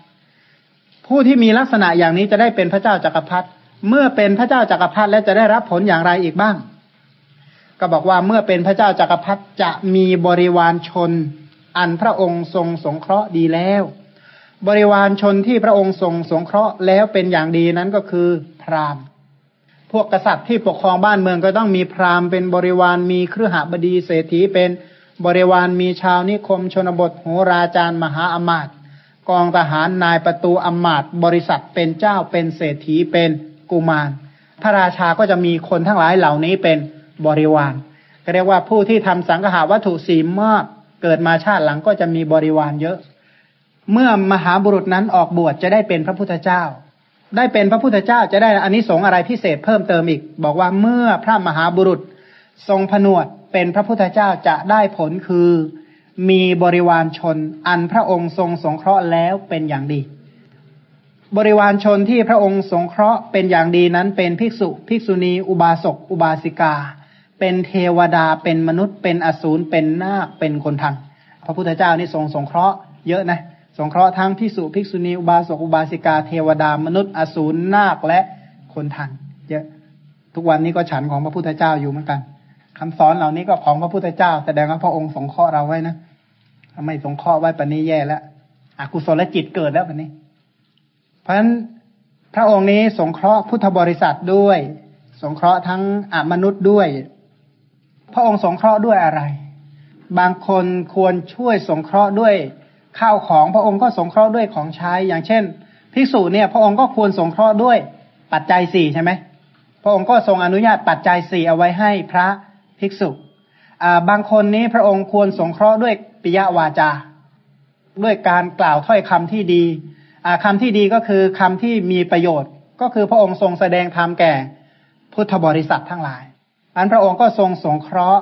ผู้ที่มีลักษณะอย่างนี้จะได้เป็นพระเจ้าจักรพรรดิเมื่อเป็นพระเจ้าจักรพรรดิแล้วจะได้รับผลอย่างไรอีกบ้าง ก็บอกว่าเมื่อเป็นพระเจ้าจักรพรรดิจะมีบริวารชน อันพระองค์ทรงสงเคราะห์ดีแล้ว บริวารชนที่พระองค์ทรงสงเคราะห์แล้วเป็นอย่างดีนั้นก็คือ พราหมณ์ พวกกษัตริย์ที่ปกครองบ้านเมืองก็ต้องมีพราหมณ์เป็นบริวารมีเครือหบดีเศรษฐีเป็นบริวารมีชาวนิคมชนบทโหราจารย์มหาอมาตย์กองทหารนายประตูอมาตย์บริษัทเป็นเจ้าเป็นเศรษฐีเป็นกุมาร พระราชาก็จะมีคนทั้งหลายเหล่านี้เป็นบริวารก็เรียกว่าผู้ที่ทำสังฆาวัตถุสีมากเกิดมาชาติหลังก็จะมีบริวารเยอะ เมื่อมหาบุรุษนั้นออกบวชจะได้เป็นพระพุทธเจ้า ได้เป็นพระพุทธเจ้าจะได้อันนี้สงอะไรพิเศษเพิ่มเติมอีก บอกว่าเมื่อพระมหาบุรุษทรงผนวดเป็นพระพุทธเจ้าจะได้ผลคือ มีบริวารชน อันพระองค์ทรงสงเคราะห์แล้วเป็นอย่างดี บริวารชนที่พระองค์สงเคราะห์เป็นอย่างดีนั้นเป็นภิกษุ ภิกษุณี อุบาสกอุบาสิกา เป็นเทวดาเป็นมนุษย์ เป็นอสูรเป็นนาคเป็นคนทันพระพุทธเจ้านี่ทรงสงเคราะห์เยอะนะ สงเคราะห์ทั้งภิกษุภิกษุณีอุบาสกอุบาสิกาเทวดามนุษย์อสูรนาคและคนทันเยอะทุกวันนี้ก็ฉันของพระพุทธเจ้าอยู่เหมือนกันคำสอนเหล่านี้ก็ของพระพุทธเจ้า แสดงว่าพระองค์สงเคราะห์เราไว้นะถ้าไม่สงเคราะห์ไว้ปนี้แย่แล้วอกุศลจิตเกิดแล้วปนี้เพราะฉะนั้นพระองค์นี้สงเคราะห์พุทธบริษัทด้วย สงเคราะห์ทั้งอมนุษย์ด้วย พระองค์สงเคราะห์ด้วยอะไร บางคนควรช่วยสงเคราะห์ด้วย ข้าวของพระองค์ก็สงเคราะห์ด้วยของใช้ อย่างเช่นภิกษุเนี่ย พระองค์ก็ควรสงเคราะห์ด้วยปัจจัยสี่ใช่ไหมพระองค์ก็ทรงอนุญาตปัจจัยสี่เอาไว้ให้พระภิกษุบางคนนี้พระองค์ควรสงเคราะห์ด้วยปิยวาจา ด้วยการกล่าวถ้อยคำที่ดีคำที่ดีก็คือคำที่มีประโยชน์ ก็คือพระองค์ทรงแสดงธรรมแก่พุทธบริษัททั้งหลาย อันพระองค์ก็ทรงสงเคราะห์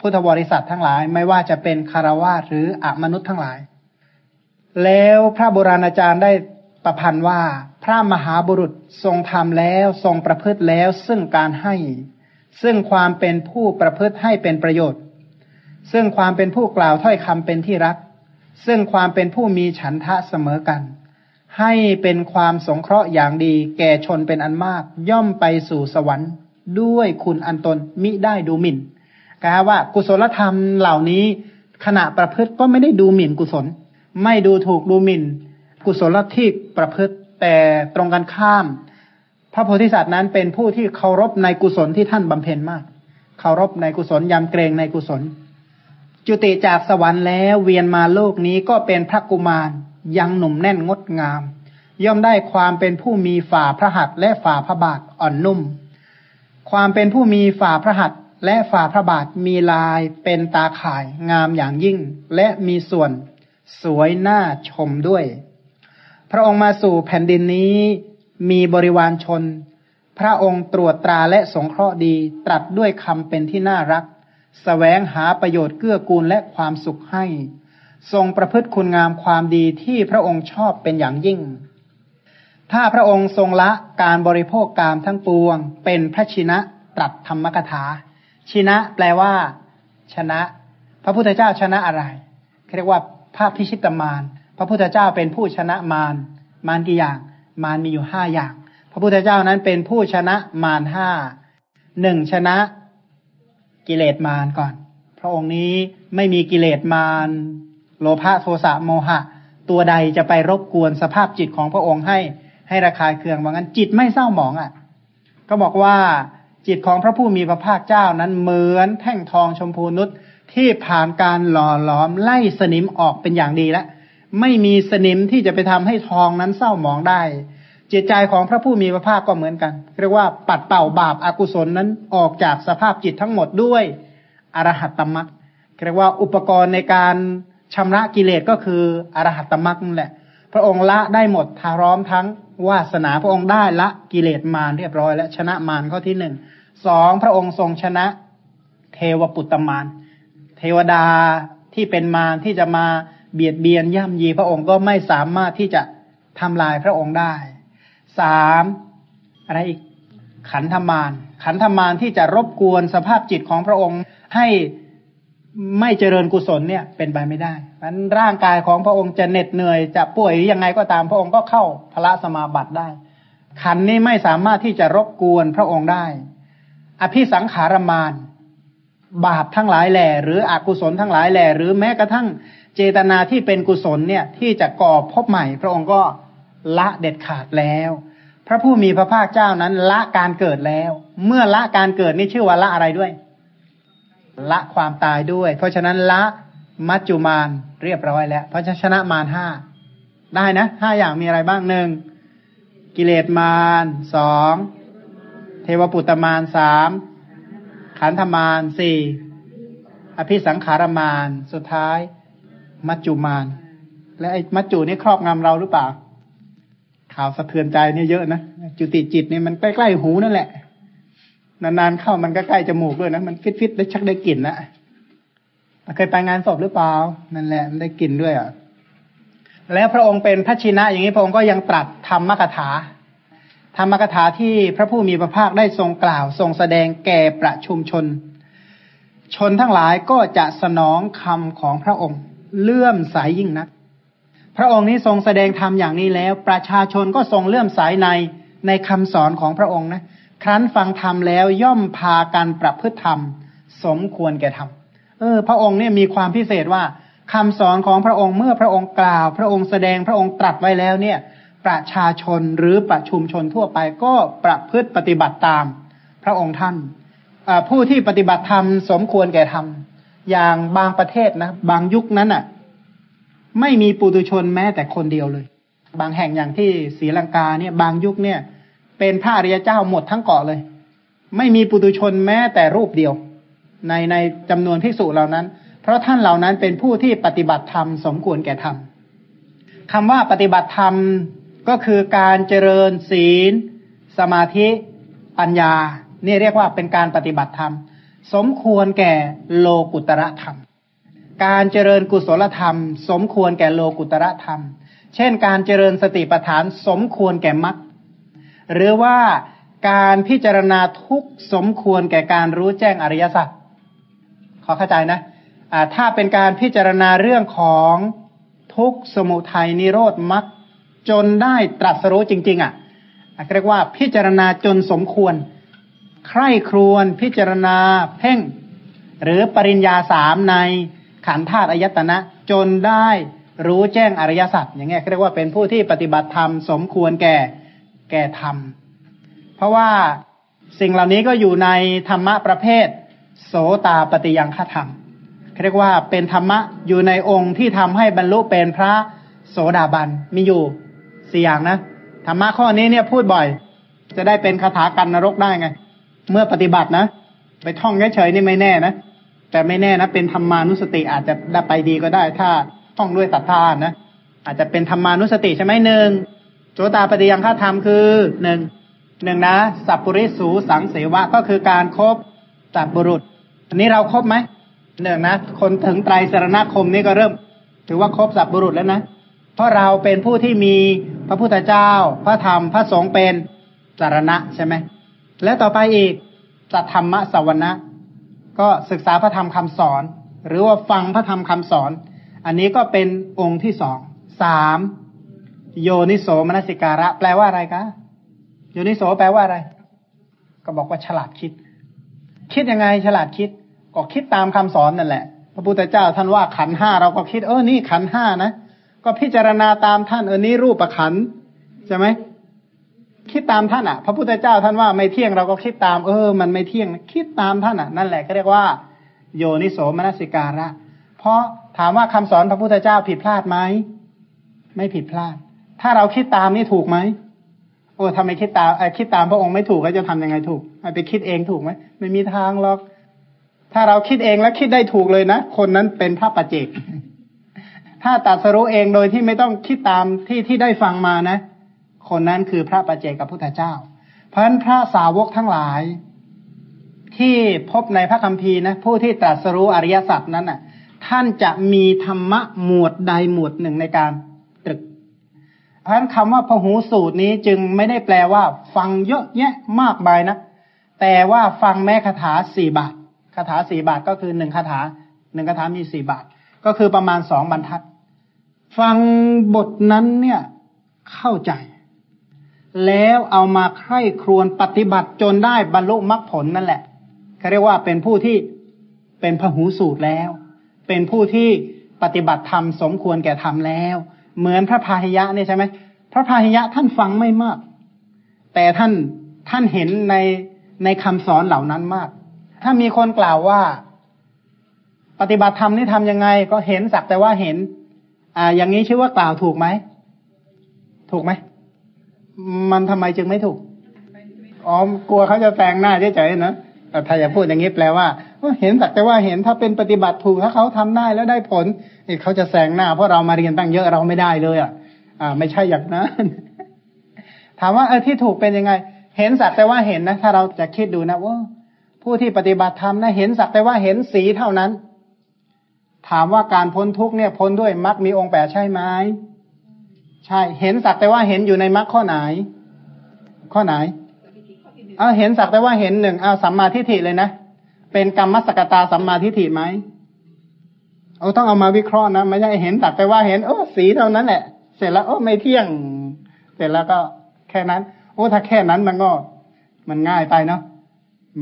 พุทธบริษัททั้งหลาย ไม่ว่าจะเป็นคารวะหรืออมนุษย์ทั้งหลาย แล้วพระโบราณอาจารย์ได้ประพันธ์ว่า พระมหาบุรุษทรงทำแล้วทรงประพฤติแล้วซึ่งการให้ ซึ่งความเป็นผู้ประพฤติให้เป็นประโยชน์ ซึ่งความเป็นผู้กล่าวถ้อยคำเป็นที่รัก ซึ่งความเป็นผู้มีฉันทะเสมอกัน ให้เป็นความสงเคราะห์อย่างดี แก่ชนเป็นอันมาก ย่อมไปสู่สวรรค์ ด้วยคุณอันตนมิได้ดูหมิ่นกล่าวว่ากุศลธรรมเหล่านี้ขณะประพฤติก็ไม่ได้ดูหมิ่นกุศล ไม่ดูถูกดูหมิ่น กุศลที่ประพฤติแต่ตรงกันข้าม พระโพธิสัตว์นั้นเป็นผู้ที่เคารพในกุศลที่ท่านบำเพ็ญมาก เคารพในกุศลยำเกรงในกุศล จุติจากสวรรค์แล้วเวียนมาโลกนี้ก็เป็นพระกุมารยังหนุ่มแน่นงดงาม ย่อมได้ความเป็นผู้มีฝ่าพระหัตถ์และฝ่าพระบาทอ่อนนุ่ม ความเป็นผู้มีฝ่าพระหัตถ์และฝ่าพระบาทมีลายเป็นตาข่ายงามอย่างยิ่ง และมีส่วน สวยน่าชมด้วย พระองค์มาสู่แผ่นดินนี้มีบริวารชน พระองค์ตรวจตราและสงเคราะห์ดี ตรัสด้วยคำเป็นที่น่ารักสแสวงหาประโยชน์เกื้อกูลและความสุขให้ ทรงประพฤติคุณงามความดีที่พระองค์ชอบเป็นอย่างยิ่ง ถ้าพระองค์ทรงละการบริโภคกามทั้งปวง เป็นพระชินะตรัสธรรมกถา ชินะแปลว่า ชนะ พระพุทธเจ้าชนะอะไรเรียกว่า ภาพพิชิตมาร พระพุทธเจ้าเป็นผู้ชนะมาร มารกี่อย่าง มารมีอยู่ห้าอย่าง พระพุทธเจ้านั้นเป็นผู้ชนะมารห้า หนึ่งชนะกิเลสมารก่อน พระองค์นี้ไม่มีกิเลสมาร โลภะโทสะโมหะ ตัวใดจะไปรบกวนสภาพจิตของพระองค์ให้ให้ระคายเคืองว่างั้นจิตไม่เศร้าหมองอะ่ะ ก็บอกว่าจิตของพระผู้มีพระภาคเจ้านั้นเหมือนแท่งทองชมพูนุช ที่ผ่านการหล่อหลอมไล่สนิมออกเป็นอย่างดีแล้วไม่มีสนิมที่จะไปทำให้ทองนั้นเศร้าหมองได้ จิตใจของพระผู้มีพระภาคก็เหมือนกัน เรียกว่าปัดเป่าบาปอากุศลนั้นออกจากสภาพจิตทั้งหมดด้วยอรหัตตมรักเรียกว่าอุปกรณ์ในการชำระกิเลสก็คืออรหัตตมรักนั่นแหละ พระองค์ละได้หมดทาร้อมทั้งวาสนาพระองค์ได้ละกิเลสมารเรียบร้อย และชนะมารข้อที่หนึ่งสองพระองค์ทรงชนะเทวปุตตมาร เทวดาที่เป็นมารที่จะมาเบียดเบียนย่ำยีพระองค์ก็ไม่สามารถที่จะทำลายพระองค์ได้สามอะไรอีกขันธมารขันธมารที่จะรบกวนสภาพจิตของพระองค์ให้ไม่เจริญกุศลเนี่ยเป็นไปไม่ได้นั้นร่างกายของพระองค์จะเหน็ดเหนื่อยจะป่วยยังไงก็ตามพระองค์ก็เข้าพระสมาบัติได้ ขันนี้ไม่สามารถที่จะรบกวนพระองค์ได้ อภิสังขารมาน บาปทั้งหลายแหล่หรืออกุศลทั้งหลายแหล่หรือแม้กระทั่งเจตนาที่เป็นกุศลเนี่ยที่จะก่อพบใหม่ พระองค์ก็ละเด็ดขาดแล้ว พระผู้มีพระภาคเจ้านั้นละการเกิดแล้ว เมื่อละการเกิดนี่ชื่อว่าละอะไรด้วย ละความตายด้วย เพราะฉะนั้นละมัจจุมานเรียบร้อยแล้ว เพราะชนะมารห้าได้นะห้าอย่างมีอะไรบ้างหนึ่งกิเลสมารสองเทวปุตตมารสาม ขันธมารสี่อภิสังขารมารสุดท้าย มัจจุมารและไอ้มัจจุนี่ครอบงำเราหรือเปล่า ข่าวสะเทือนใจเนี่ยเยอะนะจุติจิตนี่มันใกล้ๆหูนั่นแหละ นานๆเข้ามันก็ใกล้จมูกด้วยนะมันฟิตๆได้ชักได้กลิ่นนะเคยไปงานศพหรือเปล่านั่นแหละมันได้กลิ่นด้วยอะแล้วพระองค์เป็นพระชินะอย่างนี้พระองค์ก็ยังตรัสธรรมกถา ธรรมกถาที่พระผู้มีพระภาคได้ทรงกล่าว ทรงแสดงแก่ประชุมชน ชนทั้งหลายก็จะสนองคำของพระองค์ เลื่อมใสยยิ่งนัก พระองค์นี้ทรงแสดงธรรมอย่างนี้แล้ว ประชาชนก็ทรงเลื่อมใสในในคำสอนของพระองค์นะ ครั้นฟังธรรมแล้วย่อมพากันประพฤติธรรม สมควรแก่ธรรมเออ พระองค์เนี่ยมีความพิเศษว่าคำสอนของพระองค์เมื่อพระองค์กล่าว พระองค์แสดงพระองค์ตรัสไว้แล้วเนี่ย ประชาชนหรือประชุมชนทั่วไปก็ประพฤติปฏิบัติตามพระองค์ท่าน ผู้ที่ปฏิบัติธรรมสมควรแก่ธรรม อย่างบางประเทศนะ บางยุคนั้นอะ ไม่มีปุตุชนแม้แต่คนเดียวเลย บางแห่งอย่างที่ศรีลังกาเนี่ย บางยุคเนี่ย เป็นพระอริยเจ้าหมดทั้งเกาะเลย ไม่มีปุตุชนแม้แต่รูปเดียว ในในจำนวนพิสุเหล่านั้น เพราะท่านเหล่านั้นเป็นผู้ที่ปฏิบัติธรรมสมควรแก่ธรรมคำว่าปฏิบัติธรรม ก็คือการเจริญศีล สมาธิ ปัญญา นี่เรียกว่าเป็นการปฏิบัติธรรม สมควรแก่โลกุตระธรรม การเจริญกุศลธรรม สมควรแก่โลกุตระธรรม เช่น การเจริญสติปัฏฐานสมควรแก่มรรคหรือว่าการพิจารณาทุกสมควรแก่การรู้แจ้งอริยสัจขอเข้าใจนะถ้าเป็นการพิจารณาเรื่องของทุกสมุทัยนิโรธมรรค จนได้ตรัสรู้จริง ๆ อะเรียกว่าพิจารณาจนสมควร ใคร่ครวญพิจารณาเพ่ง หรือปริญญาสามในขันธาตุอายตนะ จนได้รู้แจ้งอริยสัจอย่างเงี้ยเรียกว่าเป็นผู้ที่ปฏิบัติธรรมสมควรแก่แก่ธรรม เพราะว่าสิ่งเหล่านี้ก็อยู่ในธรรมะประเภท โสตาปฏิยังฆธรรมเรียกว่าเป็นธรรมะอยู่ในองค์ที่ทำให้บรรลุเป็นพระโสดาบันมีอยู่ สี่อย่างนะธรรมะข้อนี้เนี่ยพูดบ่อย จะได้เป็นคาถากันนรกได้ไง เมื่อปฏิบัตินะไปท่องเฉยๆนี่ไม่แน่นะแต่ไม่แน่นะเป็นธรรมานุสติอาจจะได้ไปดีก็ได้ ถ้าท่องด้วยศรัทธานะอาจจะเป็นธรรมานุสติใช่ไหมหนึ่งโสตาปฏิยังฆาธรรมคือหนึ่งหนึ่งนะสัพปริสูสังเสวะก็คือการครบสัพบุรุษ อันนี้เราครบไหมหนึ่งนะคนถึงไตรสรณคมนี่ก็เริ่ม ถือว่าครบสัพบุรุษแล้วนะ เพราะเราเป็นผู้ที่มีพระพุทธเจ้า พระธรรมพระสงฆ์เป็นสารณะใช่ไหมและต่อไปอีกสัทธรรมสวนะก็ศึกษาพระธรรมคำสอน หรือว่าฟังพระธรรมคำสอน อันนี้ก็เป็นองค์ที่สองสามโยนิโสมนสิการะ แปลว่าอะไรคะโยนิโสแปลว่าอะไร ก็บอกว่าฉลาดคิด คิดยังไงฉลาดคิด ก็คิดตามคำสอนนั่นแหละ พระพุทธเจ้าท่านว่าขันห้าเราก็คิดเออนี่ขันห้านะ ก็พิจารณาตามท่านเออนี่รูปประขันใช่ไหมคิดตามท่านอะ พระพุทธเจ้าท่านว่าไม่เที่ยงเราก็คิดตามเออ มันไม่เที่ยงคิดตามท่านอะ นั่นแหละก็เรียกว่า โยนิโสมนสิการะเพราะถามว่าคำสอนพระพุทธเจ้าผิดพลาดไหมไม่ผิดพลาด ถ้าเราคิดตามนี่ถูกไหมโอ้ทำไมคิดตามคิดตามพระองค์ไม่ถูกก็จะทํำยังไงถูกไปคิดเองถูกไหมไม่มีทางหรอก ถ้าเราคิดเองแล้วคิดได้ถูกเลยนะ คนนั้นเป็นพระปัจเจก ถ้าตัดสรู้เองโดยที่ไม่ต้องคิดตามที่ที่ได้ฟังมานะ คนนั้นคือพระปัจเจกับพุทธเจ้า เพราะฉะนั้นพระสาวกทั้งหลาย ที่พบในพระคัมภีร์นะผู้ที่ตรัสรู้อริยสัจนั้นน่ะ ท่านจะมีธรรมะหมวดใดหมวดหนึ่งในการตรึก เพราะฉะนั้นคำว่าพหูสูตรนี้จึงไม่ได้แปลว่า ฟังเยอะแยะมากมายนะแต่ว่าฟังแม้คาถาสี่บาทคาถาสี่บาทก็คือหนึ่งคาถาหนึ่งคาถามีสี่บาท ก็คือประมาณสองบรรทัด ฟังบทนั้นเนี่ยเข้าใจ แล้วเอามาใคร่ครวญปฏิบัติจนได้บรรลุมรรคผลนั่นแหละเขาเรียกว่าเป็นผู้ที่เป็นพหูสูตรแล้ว เป็นผู้ที่ปฏิบัติธรรมสมควรแก่ธรรมแล้ว เหมือนพระพาหิยะเนี่ยใช่ไหมพระพาหิยะท่านฟังไม่มาก แต่ท่านท่านเห็นในในคำสอนเหล่านั้นมาก ถ้ามีคนกล่าวว่า ปฏิบัติธรรมนี่ทำยังไง ก็เห็นสักแต่ว่าเห็น อ่า อย่างนี้ชื่อว่ากล่าวถูกไหม ถูกไหม มันทำไมจึงไม่ถูก อ๋อ กลัวเขาจะแปลงหน้าเฉยๆนะแต่ถ้าอย่าพูดอย่างนี้แปลว่า เห็นสักแต่ว่าเห็นถ้าเป็นปฏิบัติถูกถ้าเขาทำได้แล้วได้ผลเขาจะแซงหน้าเพราะเรามาเรียนตั้งเยอะเราไม่ได้เลย อะ อ่า ไม่ใช่อย่างนั้น ถามว่าเออที่ถูกเป็นยังไง เห็นสักแต่ว่าเห็นนะ ถ้าเราจะคิดดูนะว่าผู้ที่ปฏิบัติธรรมนะเห็นสักแต่ว่าเห็นสีเท่านั้น ถามว่าการพ้นทุกเนี่ยพ้นด้วยมรรคมีองค์แปดใช่ไหมใช่ เห็นสักแต่ว่าเห็นอยู่ในมรรคข้อไหน ข้อไหนเอาเห็นสักแต่ว่าเห็นหนึ่งเอาสัมมาทิฏฐิเลยนะ เป็นกรรมสกตาสัมมาทิฏฐิไหมเอาต้องเอามาวิเคราะห์นะไม่ใช่เห็นสักแต่ว่าเห็นโอ้สีเท่านั้นแหละ เสร็จแล้วโอ้ไม่เที่ยง เสร็จแล้วก็แค่นั้น โอ้ถ้าแค่นั้นมันก็ มันง่ายไปเนาะ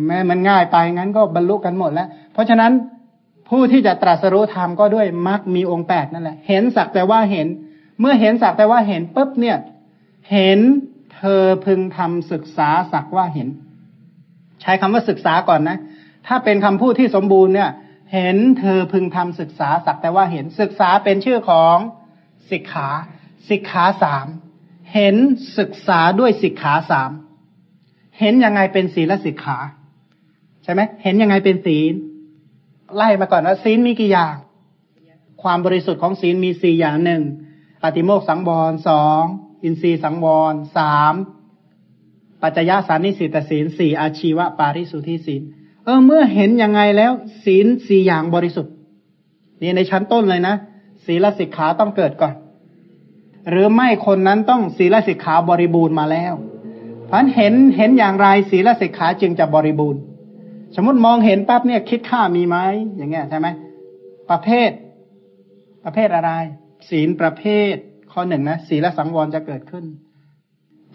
แม้มันง่ายไปงั้นก็บรรลุกันหมดแล้ว เพราะฉะนั้น ผู้ที่จะตรัสรู้ธรรมก็ด้วยมรรคมีองค์แปดนั่นแหละ เห็นสักแต่ว่าเห็น เมื่อเห็นสักแต่ว่าเห็นปุ๊บเนี่ย เห็นเธอพึงทำศึกษาสักว่าเห็น ใช้คำว่าศึกษาก่อนนะ ถ้าเป็นคำพูดที่สมบูรณ์เนี่ย เห็นเธอพึงทำศึกษาสักแต่ว่าเห็นศึกษาเป็นชื่อของสิกขาสิกขาสามเห็นศึกษาด้วยสิกขาสามเห็นยังไงเป็นศีลสิกขา ใช่ไหมเห็นยังไงเป็นศีล ไล่มาก่อนว่าศีลมีกี่อย่าง ความบริสุทธิ์ของศีลมีสี่อย่างหนึ่งปฏิโมกสังวรสองอินทรีย์สังวรสามปัจจยสานิสิตศีลสี่อาชีวะปาริสุทธิศีลเออเมื่อเห็นยังไงแล้ว ศีลสี่อย่างบริสุทธิ์นี่ในชั้นต้นเลยนะศีลสิกขาต้องเกิดก่อน หรือไม่คนนั้นต้องศีลสิกขาบริบูรณ์มาแล้วพันเห็นเห็นอย่างไรศีลสิกขาจึงจะบริบูรณ์ สมมติมองเห็นปั๊บเนี่ย คิดค่ามีไหมอย่างเงี้ยใช่ไหมประเภท ประเภทอะไร ศีลประเภท ข้อหนึ่งนะศีลสังวรจะเกิดขึ้น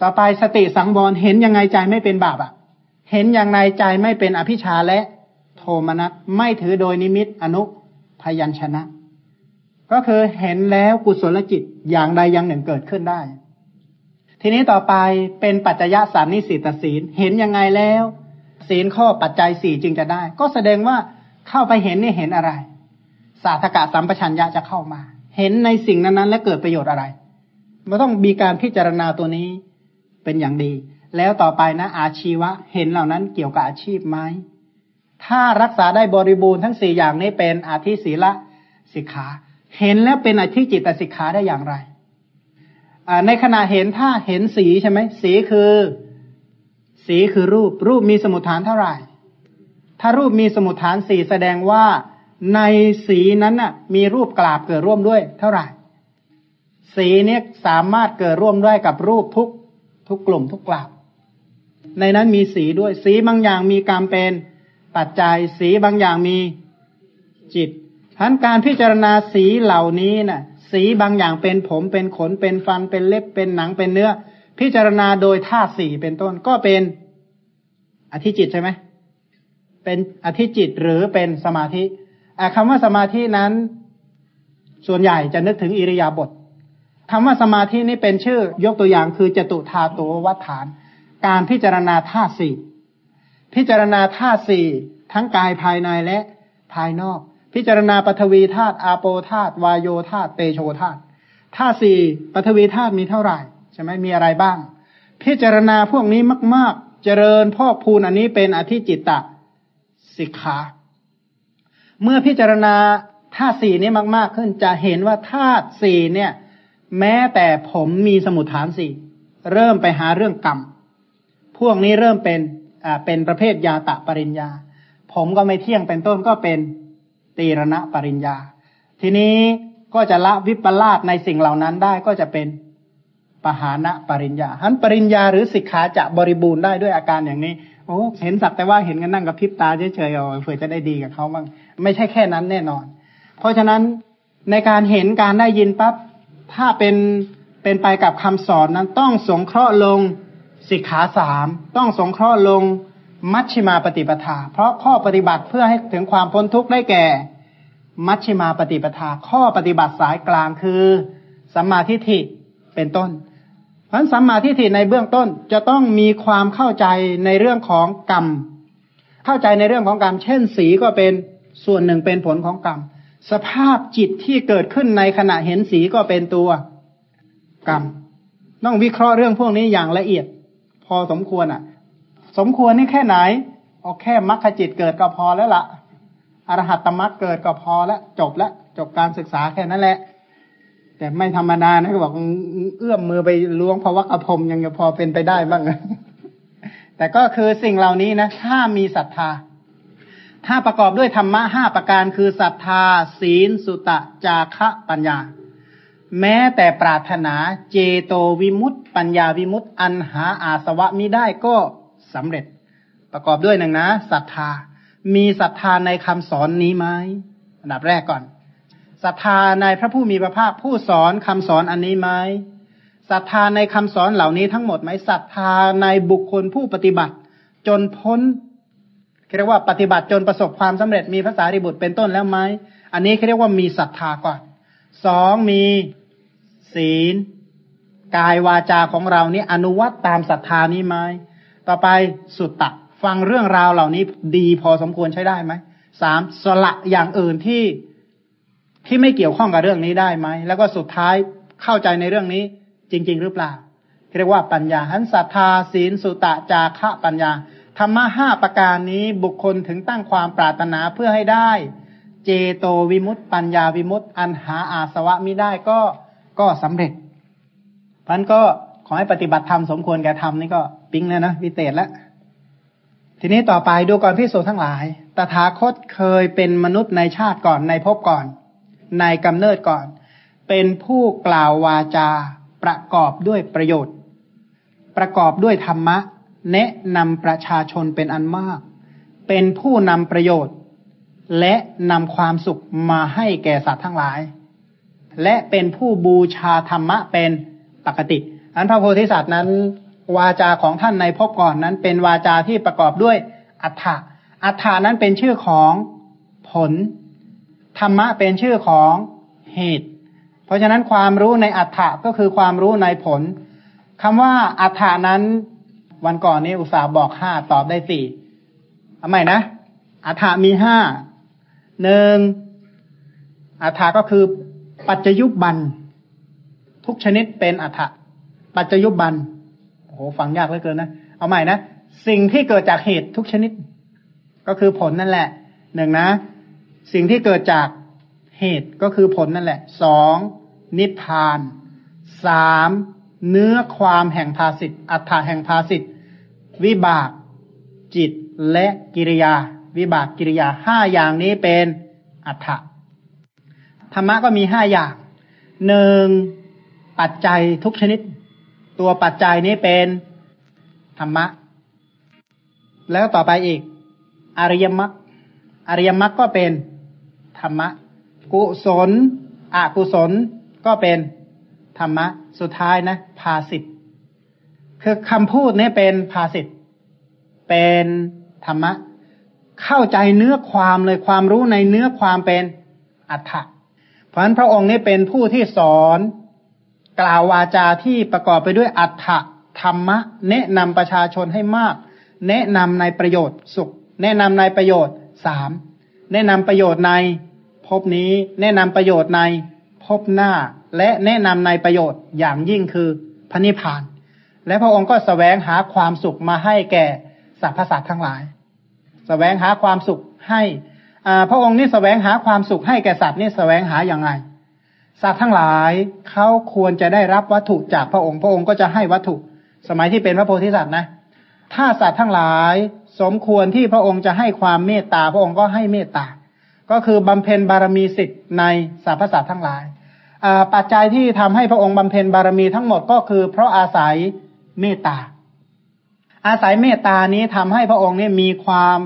ต่อไปสติสังวรเห็นยังไงใจไม่เป็นบาปอะ เห็นอย่างไรใจไม่เป็นอภิชาและโทมนัสไม่ถือโดยนิมิตอนุพยัญชนะ ก็คือเห็นแล้วกุศลจิตอย่างใดอย่างหนึ่งเกิดขึ้นได้ ทีนี้ต่อไปเป็นปัจจยสารนิสิตศีลเห็นยังไงแล้ว ศีลข้อปัจจัยสี่จึงจะได้ ก็แสดงว่าเข้าไปเห็นนี่เห็นอะไร สาธกะสัมปชัญญะจะเข้ามา เห็นในสิ่งนั้นๆ และเกิดประโยชน์อะไรมันต้องมีการพิจารณาตัวนี้เป็นอย่างดี แล้วต่อไปนะ อาชีวะ เห็นเหล่านั้นเกี่ยวกับอาชีพไหมถ้ารักษาได้บริบูรณ์ทั้งสี่อย่างนี้เป็นอาทิศีละสิกขา เห็นแล้วเป็นอาทิจิตสิกขาได้อย่างไรในขณะเห็นถ้าเห็นสีใช่ไหมสีคือ สีคือรูป รูปมีสมุทฐานเท่าไหร่ ถ้ารูปมีสมุทฐานสี่แสดงว่าในสีนั้นน่ะ มีรูปกราบเกิดร่วมด้วย เท่าไหร่ สีเนี้ยสามารถเกิดร่วมด้วยกับรูปทุกทุกกลุ่มทุกกราบ ในนั้นมีสีด้วย สีบางอย่างมีกรรมเป็นปัจจัยสีบางอย่างมีจิตทั้นการพิจารณาสีเหล่านี้น่ะ สีบางอย่างเป็นผมเป็นขนเป็นฟันเป็นเล็บเป็นหนังเป็นเนื้อ พิจารณาโดยธาตุสี่เป็นต้นก็เป็นอธิจิตใช่ไหมเป็นอธิจิตหรือเป็นสมาธิคำว่าสมาธินั้น ส่วนใหญ่จะนึกถึงอิริยาบถคำว่าสมาธินี้เป็นชื่อยกตัวอย่างคือจตุธาตัววัฏฐาน การพิจารณาธาตุสี่พิจารณาธาตุสี่ทั้งกายภายในและภายนอก พิจารณาปฐวีธาตุอาโปธาตุวายโยธาตุเตโชธาตุธาตุสี่ปฐวีธาตุมีเท่าไหร่ ใช่ไหมมีอะไรบ้าง พิจารณาพวกนี้มาก ๆ เจริญพ่อพูนอันนี้เป็นอธิจิตตสิกขาเมื่อพิจารณาธาตุสี่นี้มาก ๆ ขึ้นจะเห็นว่าธาตุสี่เนี่ย แม้แต่ผมมีสมุทฐานสี่เริ่มไปหาเรื่องกรรม พวกนี้เริ่มเป็นอ่าเป็นประเภทยาตะปริญญา ผมก็ไม่เที่ยงเป็นต้นก็เป็นตีรณะปริญญา ทีนี้ก็จะละวิปลาสในสิ่งเหล่านั้นได้ก็จะเป็น ปหานะปริญญาหันปริญญาหรือสิกขาจะบริบูรณ์ได้ด้วยอาการอย่างนี้โอ้เห็นสักแต่ว่าเห็นกันนั่งกับพริบตาเฉยๆเอาเผื่อจะได้ดีกับเขาบ้างไม่ใช่แค่นั้นแน่นอน เพราะฉะนั้นในการเห็นการได้ยินปั๊บถ้าเป็นเป็นไปกับคำสอนนั้นต้องสงเคราะห์ลงสิกขาสามต้องสงเคราะห์ลงมัชชิมาปฏิปทา เพราะข้อปฏิบัติเพื่อให้ถึงความพ้นทุกข์ได้แก่มัชชิมาปฏิปทา ข้อปฏิบัติสายกลางคือสัมมาทิฏฐิเป็นต้น พราะสัมมาทิฏฐิในเบื้องต้นจะต้องมีความเข้าใจในเรื่องของกรรม เข้าใจในเรื่องของกรรม เช่น สีก็เป็นส่วนหนึ่งเป็นผลของกรรม สภาพจิตที่เกิดขึ้นในขณะเห็นสีก็เป็นตัวกรรม ต้องวิเคราะห์เรื่องพวกนี้อย่างละเอียด พอสมควรอะ สมควรนี่แค่ไหนเอาแค่มรรคจิตเกิดก็พอแล้วละ่ะอรหัตตมรรคเกิดก็พอแล้วจบแล้วจบการศึกษาแค่นั้นแหละ แต่ไม่ธรรมดานะก็บอกเอื้อมมือไปล้วงพระวักอภมยังจะพอเป็นไปได้บ้างแต่ก็คือสิ่งเหล่านี้นะถ้ามีศรัทธา ถ้าประกอบด้วยธรรมะห้าประการคือศรัทธา ศีล สุตะ จาคะปัญญา แม้แต่ปรารถนาเจโตวิมุตต์ปัญญาวิมุตต์อันหาอาสวะมิได้ก็สำเร็จ ประกอบด้วยหนึ่งนะศรัทธา มีศรัทธาในคำสอนนี้ไหมอันดับแรกก่อน ศรัทธาในพระผู้มีพระภาคผู้สอนคำสอนอันนี้ไหมศรัทธาในคำสอนเหล่านี้ทั้งหมดไหมศรัทธาในบุคคลผู้ปฏิบัติ จนพ้นเรียกว่าปฏิบัติจนประสบความสำเร็จมีภาษาริบุตรเป็นต้นแล้วไหมอันนี้เรียกว่ามีศรัทธาก่อนสองมีศีล กายวาจาของเรานี้อนุวัตตามศรัทธานี้ไหมต่อไปสุตตะฟังเรื่องราวเหล่านี้ดีพอสมควรใช้ได้ไหมสามสละอย่างอื่นที่ ที่ไม่เกี่ยวข้องกับเรื่องนี้ได้ไหม แล้วก็สุดท้ายเข้าใจในเรื่องนี้จริง ๆ หรือเปล่า เรียกว่าปัญญาหันศรัทธาศีลสุตะจาคะปัญญาธรรมะห้าประการนี้บุคคลถึงตั้งความปรารถนาเพื่อให้ได้ เจโตวิมุตต์ปัญญาวิมุตต์อันหาอาสวะมิได้ก็ก็สำเร็จพันก็ขอให้ปฏิบัติธรรมสมควรแก่ธรรมนี่ก็ปิ๊งแล้วนะวิเตศแล้วทีนี้ต่อไปดูก่อนพิสูจทั้งหลาย ตถาคตเคยเป็นมนุษย์ในชาติก่อนในภพก่อน ในกำเนิดก่อน เป็นผู้กล่าววาจาประกอบด้วยประโยชน์ ประกอบด้วยธรรมะ แนะนำประชาชนเป็นอันมาก เป็นผู้นำประโยชน์ และนำความสุขมาให้แก่สัตว์ทั้งหลาย และเป็นผู้บูชาธรรมะเป็นปกติ อันพระโพธิสัตว์นั้น วาจาของท่านในภพก่อนนั้น เป็นวาจาที่ประกอบด้วยอัฏฐะอัฏฐานั้นเป็นชื่อของผล ธรรมะเป็นชื่อของเหตุ เพราะฉะนั้นความรู้ในอัฏฐะก็คือความรู้ในผลคำว่าอัฏฐานั้น วันก่อนนี้อุตสาห์บอกห้าตอบได้สี่ทำไมนะอัฏฐามีห้าหนึ่งอัฏฐาก็คือ ปัจจยุบัน ทุกชนิดเป็นอัฏฐะปัจจยุบันโอ้โหฟังยากเหลือเกินนะเอาใหม่นะสิ่งที่เกิดจากเหตุทุกชนิด ก็คือผลนั่นแหละหนึ่งนะ สิ่งที่เกิดจากเหตุก็คือผลนั่นแหละสองนิพพานสามเนื้อความแห่งภาสิทธ์อัฏฐาแห่งภาสิทธ์วิบาก จิตและกิริยา วิบากกิริยาห้าอย่างนี้เป็นอัฏฐะธรรมะก็มีห้าอย่างหนึ่งปัจจัยทุกชนิด ตัวปัจจัยนี้เป็นธรรมะ แล้วต่อไปอีก อริยมรรคอริยมรรคก็เป็น ธรรมะ กุศลอกุศลก็เป็นธรรมะ สุดท้ายนะภาสิทธ์คือคำพูดนี้เป็นภาสิทธ์เป็นธรรมะ เข้าใจเนื้อความเลยความรู้ในเนื้อความเป็นอัฏฐะเพราะฉะนั้นพระองค์นี้เป็นผู้ที่สอน กล่าววาจาที่ประกอบไปด้วยอัฏฐะธรรมะ แนะนำประชาชนให้มาก แนะนำในประโยชน์สุข แนะนำในประโยชน์สามแนะนำประโยชน์ใน ภพนี้แนะนำประโยชน์ในภพหน้า และแนะนำในประโยชน์อย่างยิ่งคือพระนิพพาน และพระองค์ก็สแสวงหาความสุขมาให้แก่สรรพสัตว์ทั้งหลายสแสวงหาความสุขให้พระองค์นี่สแสวงหาความสุขให้แก่สัตว์นี่สแสวงหาอย่างไงสัตว์ทั้งหลายเขาควรจะได้รับวัตถุจากพระองค์ พระองค์ก็จะให้วัตถุ สมัยที่เป็นพระโพธิสัตว์นะ ถ้าสัตว์ทั้งหลายสมควรที่พระองค์จะให้ความเมตตา พระองค์ก็ให้เมตตา ก็คือบำเพ็ญบารมีสิทธิ์ในสรรพสัตว์ทั้งหลาย ปัจจัยที่ทำให้พระองค์บำเพ็ญบารมีทั้งหมดก็คือ เพราะอาศัยเมตตา อาศัยเมตตานี้ทำให้พระองค์เนี่ยมีความ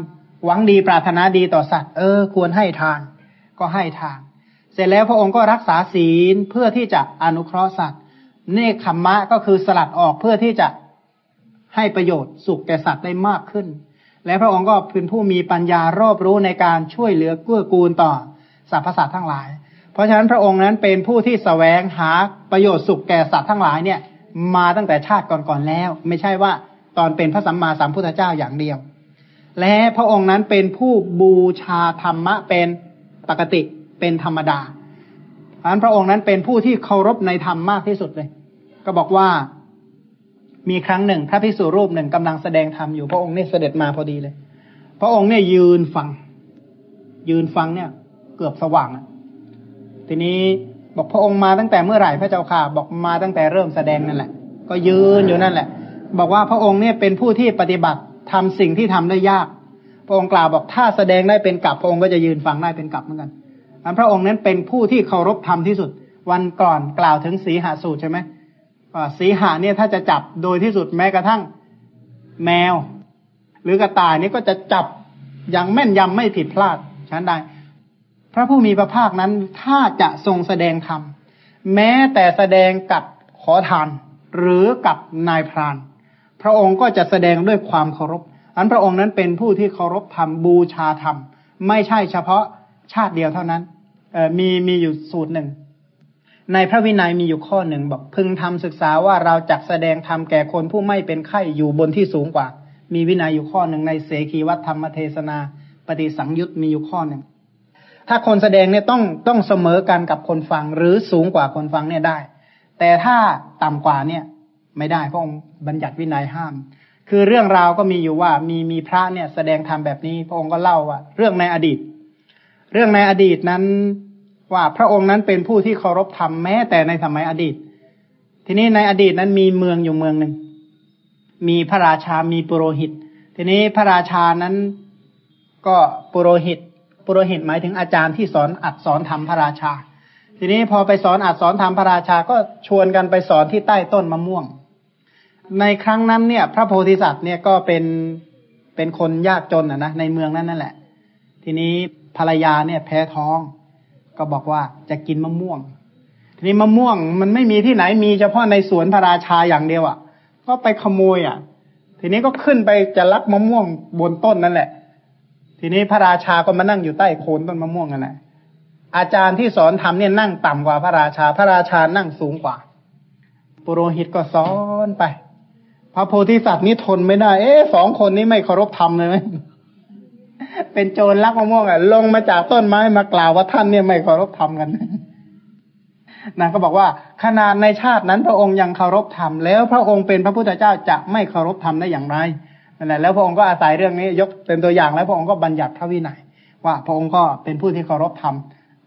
หวังดีปรารถนาดีต่อสัตว์ เออ ควรให้ทาน ก็ให้ทาน เสร็จแล้วพระองค์ก็รักษาศีลเพื่อที่จะอนุเคราะห์สัตว์ เนคขมมะก็คือสลัดออกเพื่อที่จะให้ประโยชน์สุขแก่สัตว์ได้มากขึ้น และพระองค์ก็เป็นผู้มีปัญญารอบรู้ในการช่วยเหลือเกื้อกูลต่อสรรพสัตว์ทั้งหลาย เพราะฉะนั้นพระองค์นั้นเป็นผู้ที่สแสวงหาประโยชน์สุขแก่สัตว์ทั้งหลายเนี่ย มาตั้งแต่ชาติก่อนๆแล้ว ไม่ใช่ว่าตอนเป็นพระสัมมาสัมพุทธเจ้าอย่างเดียว และพระองค์นั้นเป็นผู้บูชาธรรมะเป็นปกติเป็นธรรมดาเพราะฉะนั้นพระองค์นั้นเป็นผู้ที่เคารพในธรรมมากที่สุดเลย ก็บอกว่า มีครั้งหนึ่งพระภิกษุรูปหนึ่งกำลังแสดงธรรมอยู่พระองค์เนี่ยเสด็จมาพอดีเลย พระองค์เนี่ยยืนฟัง ยืนฟังเนี่ย เกือบสว่างทีนี้บอกพระองค์มาตั้งแต่เมื่อไหร่พระเจ้าค่ะ บอกมาตั้งแต่เริ่มแสดงนั่นแหละ ก็ยืนอยู่นั่นแหละ บอกว่าพระองค์เนี่ยเป็นผู้ที่ปฏิบัติทำสิ่งที่ทำได้ยาก พระองค์กล่าวบอกถ้าแสดงได้เป็นกับพระองค์ก็จะยืนฟังได้เป็นกับเหมือนกันพระองค์นั้นเป็นผู้ที่เคารพธรรมที่สุด วันก่อนกล่าวถึงสีหาสูตรใช่ไหม สีหาเนี่ยถ้าจะจับโดยที่สุดแม้กระทั่งแมว หรือกระต่ายนี่ก็จะจับอย่างแม่นยำไม่ผิดพลาดฉันได้พระผู้มีพระภาคนั้นถ้าจะทรงแสดงธรรมแม้แต่แสดงกับขอทาน หรือกับนายพราน พระองค์ก็จะแสดงด้วยความเคารพอันพระองค์นั้นเป็นผู้ที่เคารพธรรมบูชาธรรม ไม่ใช่เฉพาะชาติเดียวเท่านั้นมีมีอยู่สูตรหนึ่ง ในพระวินัยมีอยู่ข้อหนึ่งบอกพึงทำศึกษาว่าเราจักแสดงธรรมแก่คนผู้ไม่เป็นไข้อยู่บนที่สูงกว่า มีวินัยอยู่ข้อหนึ่งในเสขีวัตธรรมเทศนา ปฏิสังยุตมีอยู่ข้อหนึ่ง ถ้าคนแสดงเนี่ยต้องต้องเสมอกันกับคนฟังหรือสูงกว่าคนฟังเนี่ยได้ แต่ถ้าต่ำกว่าเนี่ยไม่ได้พระองค์บัญญัติวินัยห้าม คือเรื่องราวก็มีอยู่ว่ามีมีพระเนี่ยแสดงธรรมแบบนี้พระองค์ก็เล่าว่าเรื่องในอดีต เรื่องในอดีตนั้น ว่าพระองค์นั้นเป็นผู้ที่เคารพธรรมแม้แต่ในสมัยอดีต ทีนี้ในอดีตนั้นมีเมืองอยู่เมืองหนึ่ง มีพระราชา มีปุโรหิต ทีนี้พระราชานั้นก็ปุโรหิต ปุโรหิตหมายถึงอาจารย์ที่สอนอัดสอนธรรมพระราชา ทีนี้พอไปสอนอัดสอนธรรมพระราชา ก็ชวนกันไปสอนที่ใต้ต้นมะม่วง ในครั้งนั้นเนี่ย พระโพธิสัตว์เนี่ยก็เป็นเป็นคนยากจนอะนะในเมืองนั้นนั่นแหละ ทีนี้ภรรยาเนี่ยแพ้ท้อง ก็บอกว่าจะกินมะม่วง ทีนี้มะม่วงมันไม่มีที่ไหนมีเฉพาะในสวนพระราชาอย่างเดียวอะ ก็ไปขโมยอะ ทีนี้ก็ขึ้นไปจะลักมะม่วงบนต้นนั่นแหละ ทีนี้พระราชาก็มานั่งอยู่ใต้โคนต้นมะม่วงนั่นแหละ อาจารย์ที่สอนทำเนี่ยนั่งต่ำกว่าพระราชา พระราชานั่งสูงกว่า ปุโรหิตก็สอนไป พระโพธิสัตว์นี่ทนไม่ได้ เอ๊สองคนนี้ไม่เคารพธรรมเลยไหม เป็นโจรลักมะม่วงอะลงมาจากต้นไม้มากล่าวว่าท่านเนี่ยไม่เคารพธรรมกันนางก็บอกว่าขนาดในชาตินั้นพระองค์ยังเคารพธรรมแล้วพระองค์เป็นพระพุทธเจ้าจะไม่เคารพธรรมได้อย่างไรนั่นแหละแล้วพระองค์ก็อาศัยเรื่องนี้ยกเป็นตัวอย่างแล้วพระองค์ก็บัญญัติพระวินัยว่าพระองค์ก็เป็นผู้ที่เคารพธรรม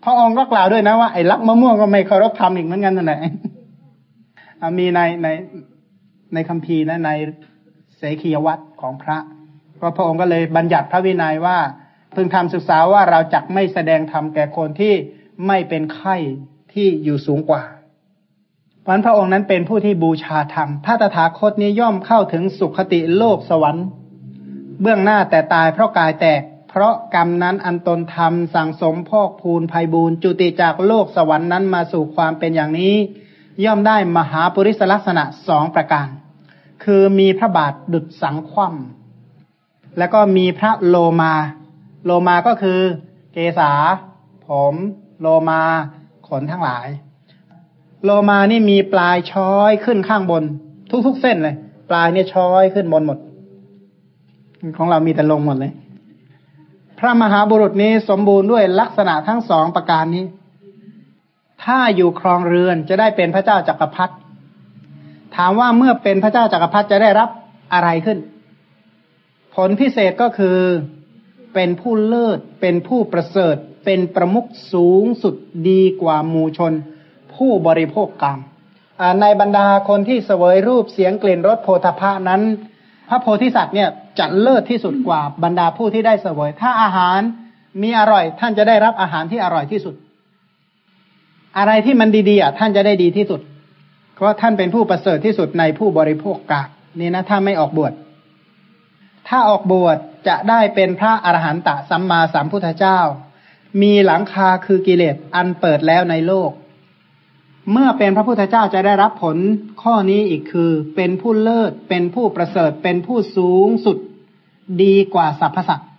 พระองค์ก็กล่าวด้วยนะว่าไอ้ลักมะม่วงก็ไม่เคารพธรรมอีกเหมือนกันนั่นแหละมีในในในคัมภีร์นะในเสขียวัตรของพระ ก็พระองค์ก็เลยบัญญัติพระวินัยว่าพึงทำศึกษาว่าเราจักไม่แสดงธรรมแก่คนที่ไม่เป็นไข้ที่อยู่สูงกว่าเพราะพระองค์นั้นเป็นผู้ที่บูชาธรรมพระตถาคตนี้ย่อมเข้าถึงสุขติโลกสวรรค์ เบื้องหน้าแต่ตายเพราะกายแตก เพราะกรรมนั้นอันตนทำสั่งสมพอกพูนภัยบูนจุติจากโลกสวรรค์นั้นมาสู่ความเป็นอย่างนี้ ย่อมได้มหาปริศลักษณะสองประการ คือมีพระบาทดุจสังคว่ำ แล้วก็มีพระโลมา โลมาก็คือ เกษาผมโลมาขนทั้งหลาย โลมานี่มีปลายช้อยขึ้นข้างบน ทุกๆเส้นเลย ปลายเนี่ยช้อยขึ้นบนหมด ของเรามีแต่ลงหมดเลย พระมหาบุรุษนี้สมบูรณ์ด้วยลักษณะทั้งสองประการนี้ ถ้าอยู่ครองเรือนจะได้เป็นพระเจ้าจากักรพรรดิถามว่าเมื่อเป็นพระเจ้าจากักรพรรดิจะได้รับอะไรขึ้น ผลพิเศษก็คือเป็นผู้เลิศ เป็นผู้ประเสริฐ เป็นประมุขสูงสุดดีกว่ามูชน ผู้บริโภคกรรมในบรรดาคนที่เสวยรูปเสียงกลิ่นรสโพธภะนั้น พระโพธิสัตว์เนี่ยจะเลิศที่สุดกว่าบรรดาผู้ที่ได้เสวย ถ้าอาหารมีอร่อย ท่านจะได้รับอาหารที่อร่อยที่สุด อะไรที่มันดีๆอะท่านจะได้ดีที่สุด เพราะท่านเป็นผู้ประเสริฐที่สุดในผู้บริโภคกาบนี่นะถ้าไม่ออกบวช ถ้าออกบวชจะได้เป็นพระอรหันตสัมมาสัมพุทธเจ้า มีหลังคาคือกิเลสอันเปิดแล้วในโลก เมื่อเป็นพระพุทธเจ้าจะได้รับผลข้อนี้อีกคือ เป็นผู้เลิศ เป็นผู้ประเสริฐ เป็นผู้สูงสุด ดีกว่าสรรพสัตว์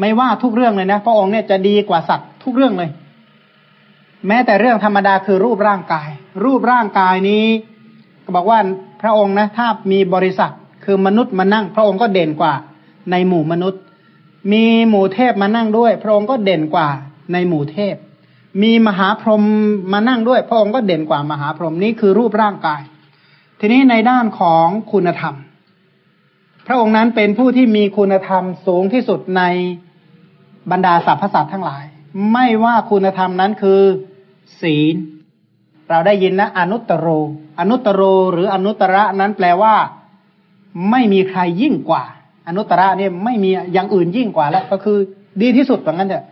ไม่ว่าทุกเรื่องเลยนะพระองค์เนี่ยจะดีกว่าสัตว์ทุกเรื่องเลย แม้แต่เรื่องธรรมดาคือรูปร่างกาย รูปร่างกายนี้ ก็บอกว่าพระองค์นะถ้ามีบริษัท คือมนุษย์มานั่ง พระองค์ก็เด่นกว่าในหมู่มนุษย์ มีหมู่เทพมานั่งด้วย พระองค์ก็เด่นกว่าในหมู่เทพ มีมหาพรหมมานั่งด้วย พระองค์ก็เด่นกว่ามหาพรหมนี้คือรูปร่างกาย ทีนี้ในด้านของคุณธรรม พระองค์นั้นเป็นผู้ที่มีคุณธรรมสูงที่สุดในบรรดาสรรพสัตว์ทั้งหลาย ไม่ว่าคุณธรรมนั้นคือ ศีล เราได้ยินนะอนุตตรโรอนุตตรโรหรืออนุตตระนั้นแปลว่า ไม่มีใครยิ่งกว่า อนุตตระเนี่ยไม่มีอย่างอื่นยิ่งกว่าแล้ว ก็คือดีที่สุดแบบนั้นเถอะ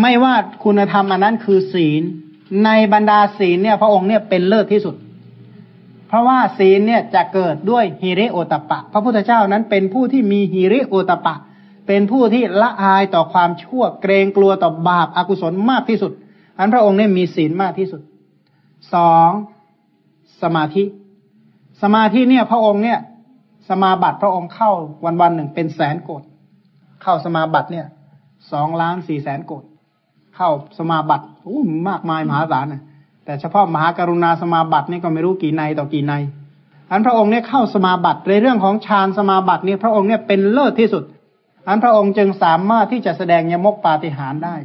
ไม่ว่าคุณธรรมอันนั้นคือศีล ในบรรดาศีลเนี่ย พระองค์เนี่ยเป็นเลิศที่สุด เพราะว่าศีลเนี่ยจะเกิดด้วยฮิริโอตปะ พระพุทธเจ้านั้นเป็นผู้ที่มีฮิริโอตปะ เป็นผู้ที่ละอายต่อความชั่วเกรงกลัวต่อบาปอากุศลมากที่สุด อันพระองค์เนี่ยมีศีลมากที่สุดสองสมาธิ สมาธิเนี่ยพระองค์เนี่ย สมาบัติพระองค์เข้าวันวันหนึ่งเป็นแสนโกดเข้าสมาบัติเนี่ยสองล้านสี่แสนโกดเข้าสมาบัติโอ้มากมายมหาศาลนะแต่เฉพาะมหากรุณาสมาบัตินี่ก็ไม่รู้กี่ในต่อกี่ในอันพระองค์เนี่ยเข้าสมาบัติในเรื่องของฌานสมาบัตินี่พระองค์เนี่ยเป็นเลิศที่สุด อันพระองค์จึงสามารถที่จะแสดงยมกปาฏิหาริย์ได้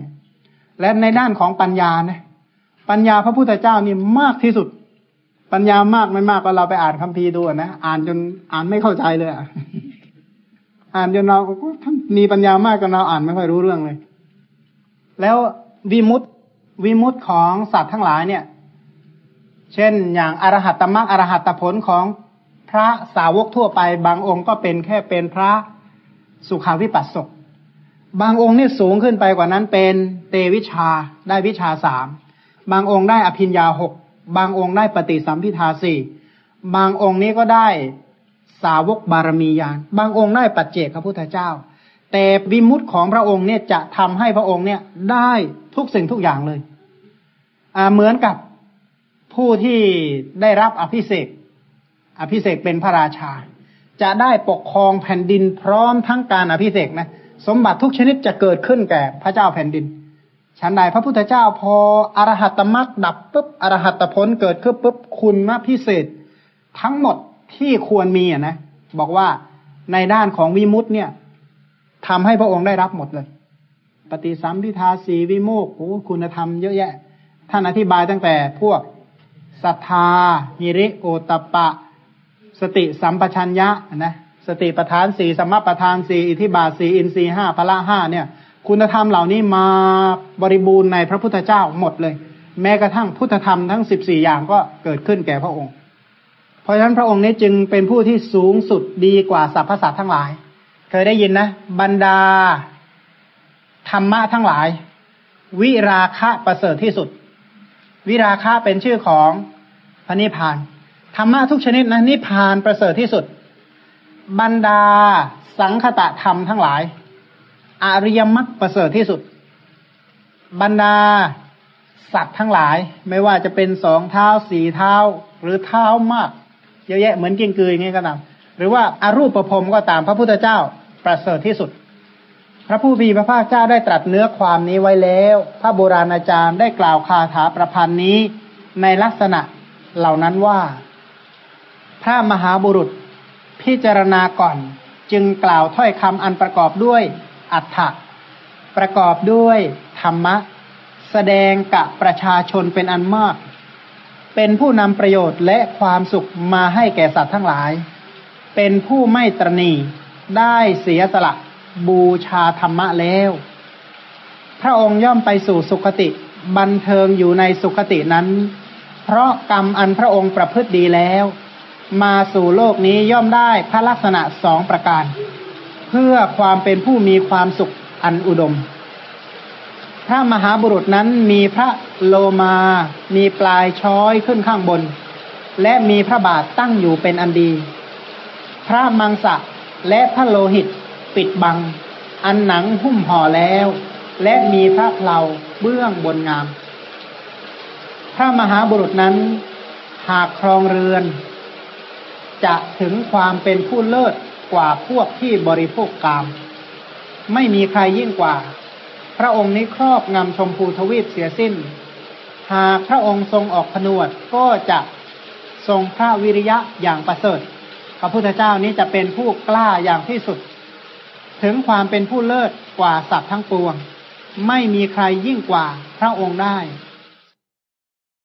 และในด้านของปัญญานะปัญญาพระพุทธเจ้านี่มากที่สุด ปัญญามากไม่มากก็เราไปอ่านคัมภีร์ดูนะอ่านจนอ่านไม่เข้าใจเลยอ่านจนเราท่านมีปัญญามากจนเราอ่านไม่ค่อยรู้เรื่องเลย แล้ววิมุตติวิมุตติของสัตว์ทั้งหลายเนี่ย เช่นอย่างอรหัตตมรรคอรหัตผลของพระสาวกทั่วไป บางองค์ก็เป็นแค่เป็นพระสุขาวิปัสสกบางองค์นี่สูงขึ้นไปกว่านั้นเป็นเตวิชาได้วิชาสามบางองค์ได้อภิญญาหก บางองค์ได้ปฏิสัมพิทาสี่บางองค์นี้ก็ได้สาวกบารมียานบางองค์ได้ปัจเจกพระพุทธเจ้า แต่วิมุตของพระองค์เนี่ยจะทำให้พระองค์เนี่ยได้ทุกสิ่งทุกอย่างเลย อ่าเหมือนกับผู้ที่ได้รับอภิเศกอภิเศกเป็นพระราชา จะได้ปกครองแผ่นดินพร้อมทั้งการอภิเษกนะสมบัติทุกชนิดจะเกิดขึ้นแก่พระเจ้าแผ่นดิน ฉันใดพระพุทธเจ้าพออรหัตมรรคดับปุ๊บอรหัตผลเกิดขึ้นปุ๊บคุณนะพิเศษ ทั้งหมดที่ควรมีอะนะบอกว่าในด้านของวิมุตต์เนี่ยทำให้พระองค์ได้รับหมดเลย ปฏิสัมพิทาสีวิโมกโอ้คุณธรรมเยอะแยะ ท่านอธิบายตั้งแต่พวกศรัทธาหิริโอตปะ สติสัมปชัญญะนะสติประธานสี่สมประธานสี่อิทิบาสีอินทรีห้าพละห้าเนี่ย คุณธรรมเหล่านี้มาบริบูรณ์ในพระพุทธเจ้าหมดเลย แม้กระทั่งพุทธธรรมทั้งสิบสี่อย่างก็เกิดขึ้นแก่พระองค์ เพราะฉะนั้นพระองค์นี้จึงเป็นผู้ที่สูงสุดดีกว่าสรรพสัตว์ทั้งหลาย เคยได้ยินนะ บรรดา ธรรมะทั้งหลาย วิราคะประเสริฐที่สุด วิราคะเป็นชื่อของพระนิพพานธรรมะทุกชนิดนะนิพพานประเสริฐที่สุด บรรดาสังคตะธรรมทั้งหลาย อริยมรรคประเสริฐที่สุด บรรดาสัตว์ทั้งหลาย ไม่ว่าจะเป็นสองเท้าสี่เท้า หรือเท้ามาก เยอะแยะเหมือนกิ้งกืออย่างนี้ก็ตามหรือว่าอารูปประพรมก็ตามพระพุทธเจ้าประเสริฐที่สุด พระผู้มีพระภาคเจ้าได้ตรัสเนื้อความนี้ไว้แล้ว พระโบราณอาจารย์ได้กล่าวคาถาประพันธ์นี้ในลักษณะเหล่านั้นว่า พระมหาบุรุษพิจารณาก่อน จึงกล่าวถ้อยคำอันประกอบด้วย อัฏฐะประกอบด้วยธรรมะ แสดงกับประชาชนเป็นอันมาก เป็นผู้นำประโยชน์และความสุขมาให้แก่สัตว์ทั้งหลาย เป็นผู้ไม่ตรณีได้เสียสละบูชาธรรมะแล้ว พระองค์ย่อมไปสู่สุคติบันเทิงอยู่ในสุคตินั้น เพราะกรรมอันพระองค์ประพฤติดีแล้ว มาสู่โลกนี้ย่อมได้พระลักษณะสองประการ พื่อความเป็นผู้มีความสุขอันอุดมพระมหาบุรุษนั้นมีพระโลมา มีปลายช้อยขึ้นข้างบน และมีพระบาทตั้งอยู่เป็นอันดี พระมังสะและพระโลหิตปิดบัง อันหนังหุ้มห่อแล้ว และมีพระเพลาเบื้องบนงาม พระมหาบุรุษนั้น หากครองเรือน จะถึงความเป็นผู้เลิศ กว่าพวกที่บริโภคกาม ไม่มีใครยิ่งกว่า พระองค์นี้ครอบงำชมพูทวีปเสียสิ้น หากพระองค์ทรงออกผนวดก็จะทรงพระวิริยะอย่างประเสริฐ พระพุทธเจ้านี้จะเป็นผู้กล้าอย่างที่สุด ถึงความเป็นผู้เลิศกว่าสัตว์ทั้งปวง ไม่มีใครยิ่งกว่าพระองค์ได้